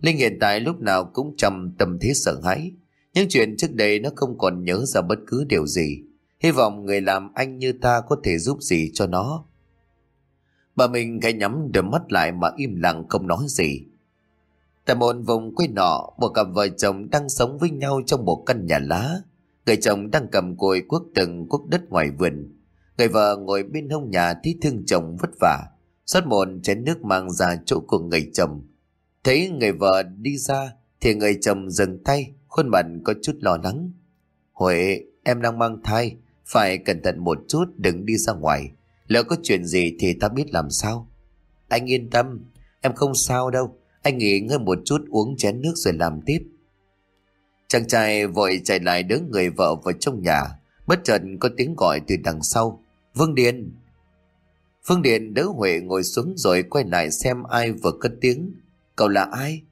Linh hiện tại lúc nào cũng trầm tâm thế sợ hãi. Những chuyện trước đây nó không còn nhớ ra bất cứ điều gì. Hy vọng người làm anh như ta có thể giúp gì cho nó. Bà mình khẽ nhắm đôi mắt lại mà im lặng không nói gì. Tại một vùng quê nọ, Một cặp vợ chồng đang sống với nhau trong một căn nhà lá. Người chồng đang cầm cùi cuốc từng cuốc đất ngoài vườn. Người vợ ngồi bên hông nhà thấy thương chồng vất vả. Xót một chén nước mang ra chỗ của người chồng thấy người vợ đi ra thì người chồng dừng tay, khuôn mặt có chút lo lắng. Huệ, em đang mang thai, phải cẩn thận một chút, đừng đi ra ngoài. Lỡ có chuyện gì thì ta biết làm sao. Anh yên tâm, em không sao đâu. Anh nghỉ ngơi một chút, uống chén nước rồi làm tiếp. Chàng trai vội chạy lại đỡ người vợ vào trong nhà. Bất chợt có tiếng gọi từ đằng sau. Vương điền Phương điền đỡ Huệ ngồi xuống rồi quay lại xem ai vừa cất tiếng. Cậu là ai?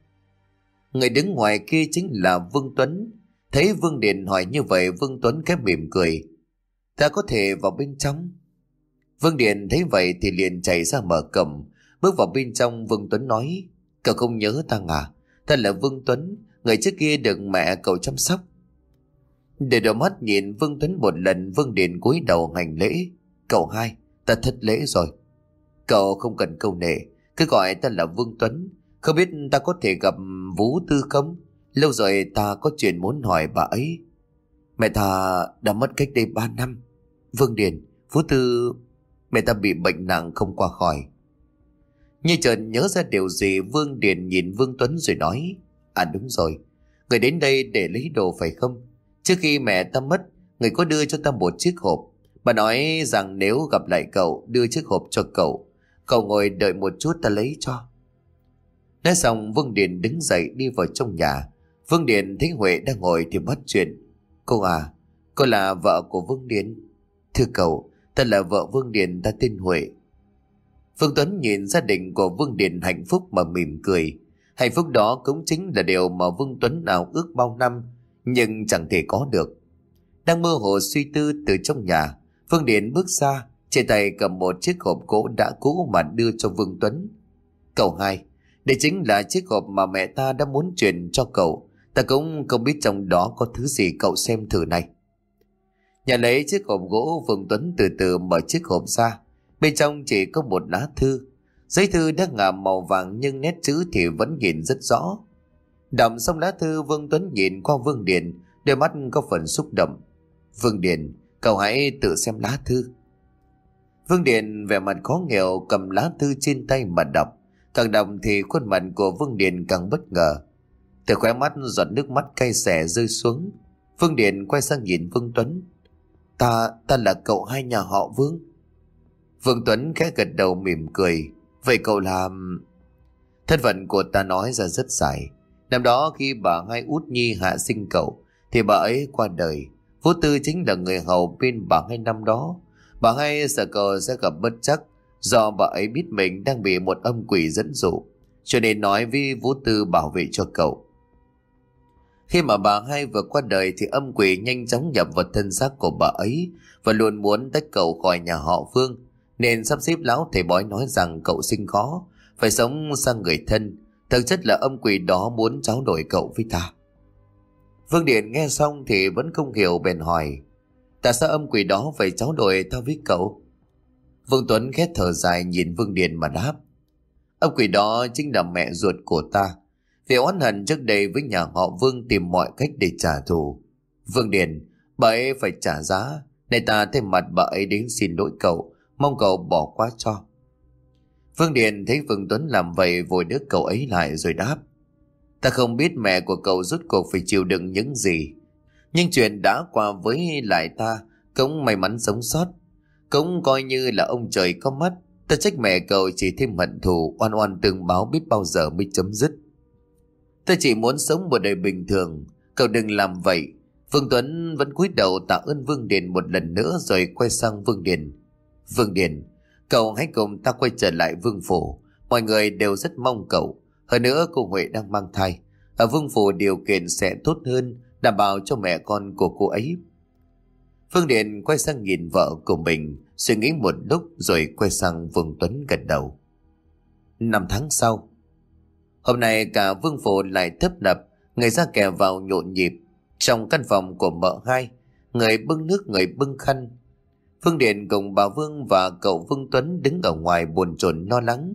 Người đứng ngoài kia chính là Vương Tuấn. Thấy Vương Điện hỏi như vậy Vương Tuấn khép mỉm cười. Ta có thể vào bên trong. Vương Điện thấy vậy thì liền chạy ra mở cổng. Bước vào bên trong Vương Tuấn nói. Cậu không nhớ ta à? Ta là Vương Tuấn, người trước kia được mẹ cậu chăm sóc. Để đôi mắt nhìn Vương Tuấn một lần Vương Điện cúi đầu hành lễ. Cậu hai, Ta thất lễ rồi Cậu không cần câu nệ Cứ gọi ta là Vương Tuấn không biết ta có thể gặp Vũ Tư không? Lâu rồi ta có chuyện muốn hỏi bà ấy. Mẹ ta đã mất cách đây 3 năm. Vương Điền, Vũ Tư, Mẹ ta bị bệnh nặng không qua khỏi. Như trần nhớ ra điều gì, Vương Điền nhìn Vương Tuấn rồi nói À đúng rồi. Người đến đây để lấy đồ phải không? Trước khi mẹ ta mất, Người có đưa cho ta một chiếc hộp. Bà nói rằng nếu gặp lại cậu, đưa chiếc hộp cho cậu. Cậu ngồi đợi một chút ta lấy cho. Nói xong Vương Điền đứng dậy đi vào trong nhà. Vương Điền thấy Huệ đang ngồi thì bắt chuyện. Cô à Cô là vợ của Vương Điền Thưa cậu Ta là vợ Vương Điền ta tên Huệ. Phương Tuấn nhìn gia đình của Vương Điền hạnh phúc mà mỉm cười. Hạnh phúc đó cũng chính là điều mà Vương Tuấn nào ước bao năm, nhưng chẳng thể có được. Đang mơ hồ suy tư từ trong nhà, vương Điền bước ra, trên tay cầm một chiếc hộp gỗ đã cũ mà đưa cho Vương Tuấn. Cậu hai, đây chính là chiếc hộp mà mẹ ta đã muốn truyền cho cậu. Ta cũng không biết trong đó có thứ gì cậu xem thử này. Nhà lấy chiếc hộp gỗ Vương Tuấn từ từ mở chiếc hộp ra. Bên trong chỉ có một lá thư. Giấy thư đã ngả màu vàng nhưng nét chữ thì vẫn nhìn rất rõ. Đọc xong lá thư Vương Tuấn nhìn qua Vương Điền, đôi mắt có phần xúc động. Vương Điền, cậu hãy tự xem lá thư. Vương Điền vẻ mặt khó nghèo cầm lá thư trên tay mà đọc. Càng đọc thì khuôn mặt của Vương Điền càng bất ngờ. Từ khóe mắt giọt nước mắt cay xẻ rơi xuống. Vương Điền quay sang nhìn Vương Tuấn. Ta, ta là cậu hai nhà họ Vương. Vương Tuấn khẽ gật đầu mỉm cười. Vậy cậu làm... Thân phận của ta nói ra rất dài. Năm đó khi bà hai út nhi hạ sinh cậu, thì bà ấy qua đời. Vũ Tư chính là người hầu bên bà hai năm đó. Bà hai sợ cậu sẽ gặp bất chắc do bà ấy biết mình đang bị một âm quỷ dẫn dụ. Cho nên nói với Vũ Tư bảo vệ cho cậu. Khi mà bà hai vừa qua đời thì âm quỷ nhanh chóng nhập vào thân xác của bà ấy và luôn muốn tách cậu khỏi nhà họ Phương. Nên sắp xếp lão thầy bói nói rằng cậu sinh khó, phải sống sang người thân. Thực chất là âm quỷ đó muốn cháu đổi cậu với ta. Vương Điện nghe xong thì vẫn không hiểu bèn hỏi. Tại sao âm quỷ đó phải cháu đổi tao với cậu? Vương Tuấn khét thở dài nhìn Vương Điền mà đáp. Ông quỷ đó chính là mẹ ruột của ta. Vì oán hận trước đây với nhà họ Vương tìm mọi cách để trả thù. Vương Điền, bà ấy phải trả giá. Này ta thay mặt bà ấy đến xin lỗi cậu, mong cậu bỏ qua cho. Vương Điền thấy Vương Tuấn làm vậy vội đứa cậu ấy lại rồi đáp. Ta không biết mẹ của cậu rút cuộc phải chịu đựng những gì. Nhưng chuyện đã qua với lại ta, cũng may mắn sống sót. Cũng coi như là ông trời có mắt. Ta trách mẹ cậu chỉ thêm hận thù, oan oan từng báo biết bao giờ mới chấm dứt. Ta chỉ muốn sống một đời bình thường, cậu đừng làm vậy. Vương Tuấn vẫn cúi đầu tạ ơn Vương Điền một lần nữa rồi quay sang Vương Điền. Vương Điền, cậu hãy cùng ta quay trở lại Vương Phủ. Mọi người đều rất mong cậu. Hơn nữa cô Huệ đang mang thai. Ở Vương Phủ điều kiện sẽ tốt hơn, đảm bảo cho mẹ con của cô ấy. Phương Điện quay sang nhìn vợ của mình, suy nghĩ một lúc rồi quay sang Vương Tuấn gật đầu. Năm tháng sau, hôm nay cả Vương Phủ lại thấp nập, người ra kẻ vào nhộn nhịp. Trong căn phòng của mợ hai, người bưng nước người bưng khăn. Phương Điện cùng bà Vương và cậu Vương Tuấn đứng ở ngoài buồn chồn lo lắng.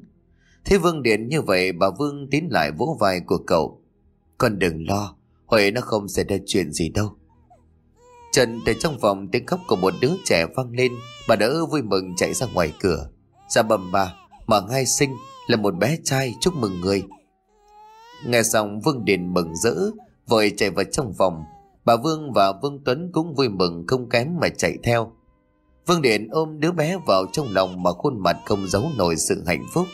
Thế Vương Điện như vậy bà Vương tiến lại vỗ vai của cậu. Con đừng lo, Huệ nó không xảy ra chuyện gì đâu. Trần từ trong phòng tiếng khóc của một đứa trẻ vang lên, Bà đỡ vui mừng chạy ra ngoài cửa. Dạ ra bầm bà, Mà ngay sinh là một bé trai, chúc mừng người. Nghe xong, Vương Điền mừng rỡ, Vội chạy vào trong phòng Bà Vương và Vương Tuấn cũng vui mừng không kém mà chạy theo. Vương Điền ôm đứa bé vào trong lòng mà khuôn mặt không giấu nổi sự hạnh phúc.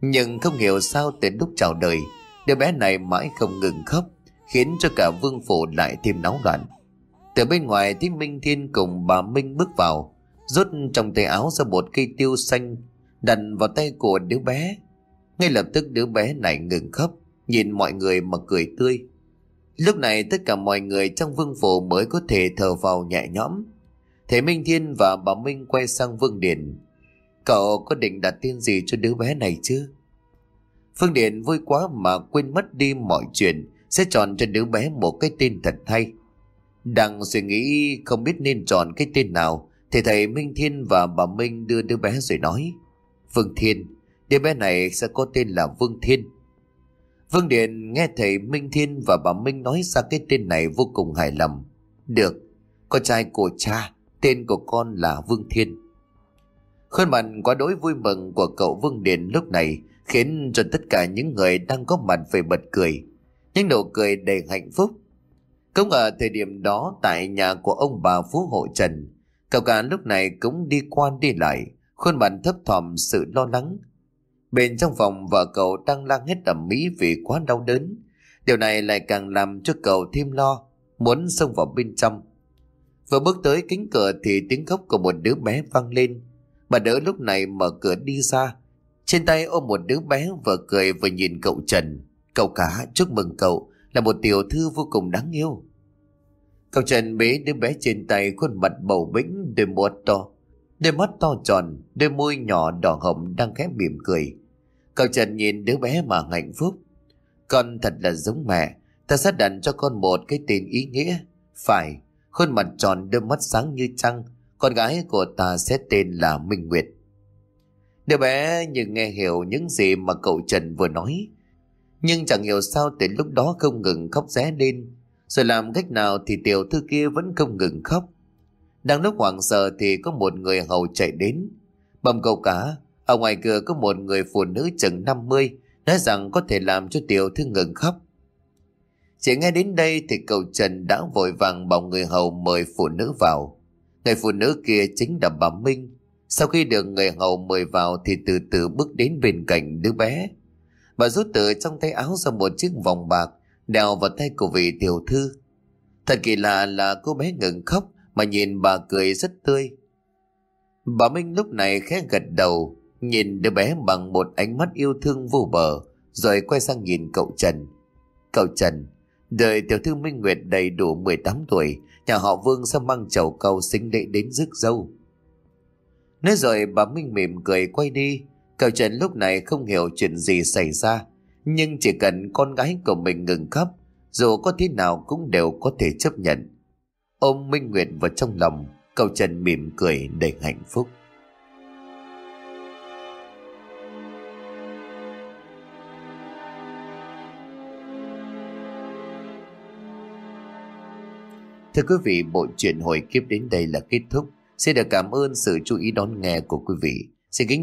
Nhưng không hiểu sao từ lúc chào đời, Đứa bé này mãi không ngừng khóc, Khiến cho cả vương phủ lại thêm náo loạn từ bên ngoài thấy Minh Thiên cùng bà Minh bước vào, rút trong tay áo ra một cây tiêu xanh, đặt vào tay của đứa bé. Ngay lập tức đứa bé này ngừng khóc, nhìn mọi người mà cười tươi. Lúc này tất cả mọi người trong vương phủ mới có thể thở vào nhẹ nhõm. Thế Minh Thiên và bà Minh quay sang Vương Điển Cậu có định đặt tên gì cho đứa bé này chứ? Phương Điển vui quá mà quên mất đi mọi chuyện, sẽ chọn cho đứa bé một cái tên thật hay. Đang suy nghĩ không biết nên chọn cái tên nào, Thì thầy Minh Thiên và bà Minh đưa đứa bé rồi nói, Vương Thiên, Đứa bé này sẽ có tên là Vương Thiên. Vương Điện nghe thầy Minh Thiên và bà Minh nói ra cái tên này vô cùng hài lòng. Được Con trai của cha, Tên của con là Vương Thiên. Khuôn mặt quá đối vui mừng của cậu Vương Điện lúc này Khiến cho tất cả những người đang có mặt phải bật cười. Những nụ cười đầy hạnh phúc cũng ở thời điểm đó tại nhà của ông bà Phú Hộ Trần, cậu cả lúc này cũng đi qua đi lại, khuôn mặt thấp thỏm sự lo lắng. Bên trong phòng vợ cậu đang lang hết ẩm mỹ vì quá đau đớn. Điều này lại càng làm cho cậu thêm lo, muốn xông vào bên trong. Vừa bước tới cánh cửa thì tiếng khóc của một đứa bé vang lên. Bà đỡ lúc này mở cửa đi ra. Trên tay ôm một đứa bé vừa cười vừa nhìn cậu Trần. Cậu cả chúc mừng cậu Là một tiểu thư vô cùng đáng yêu Cậu Trần bế đứa bé trên tay Khuôn mặt bầu bĩnh, Đôi mắt to, Đôi mắt to tròn, Đôi môi nhỏ đỏ hồng đang khẽ mỉm cười. Cậu Trần nhìn đứa bé mà hạnh phúc. Con thật là giống mẹ, Ta xác đặt cho con một cái tên ý nghĩa. Phải, Khuôn mặt tròn, đôi mắt sáng như trăng, Con gái của ta sẽ tên là Minh Nguyệt. Đứa bé như nghe hiểu những gì mà cậu Trần vừa nói, Nhưng chẳng hiểu sao từ lúc đó không ngừng khóc ré lên. Rồi làm cách nào thì tiểu thư kia vẫn không ngừng khóc. Đang lúc hoảng sợ thì có một người hầu chạy đến. Bầm câu cá, Ở ngoài cửa có một người phụ nữ chừng 50 Nói rằng có thể làm cho tiểu thư ngừng khóc. Chỉ nghe đến đây thì cậu Trần đã vội vàng bảo người hầu mời phụ nữ vào. Người phụ nữ kia chính là bà Minh. Sau khi được người hầu mời vào thì từ từ bước đến bên cạnh đứa bé. Bà rút từ trong tay áo ra một chiếc vòng bạc đeo vào tay của vị tiểu thư. Thật kỳ lạ là cô bé ngừng khóc mà nhìn bà cười rất tươi. Bà Minh lúc này khẽ gật đầu, nhìn đứa bé bằng một ánh mắt yêu thương vô bờ, rồi quay sang nhìn cậu Trần. Cậu Trần, đời tiểu thư Minh Nguyệt đầy đủ 18 tuổi, nhà họ Vương sẽ mang chầu cầu sinh lễ đến rước dâu. Nói rồi bà Minh mỉm cười quay đi. Cậu Trần lúc này không hiểu chuyện gì xảy ra. Nhưng chỉ cần con gái của mình ngừng khóc, dù có thế nào cũng đều có thể chấp nhận. Ôm Minh Nguyệt vào trong lòng, cậu Trần mỉm cười đầy hạnh phúc. Thưa quý vị, bộ truyện hồi kiếp đến đây là kết thúc. Xin được cảm ơn sự chú ý đón nghe của quý vị. Xin kính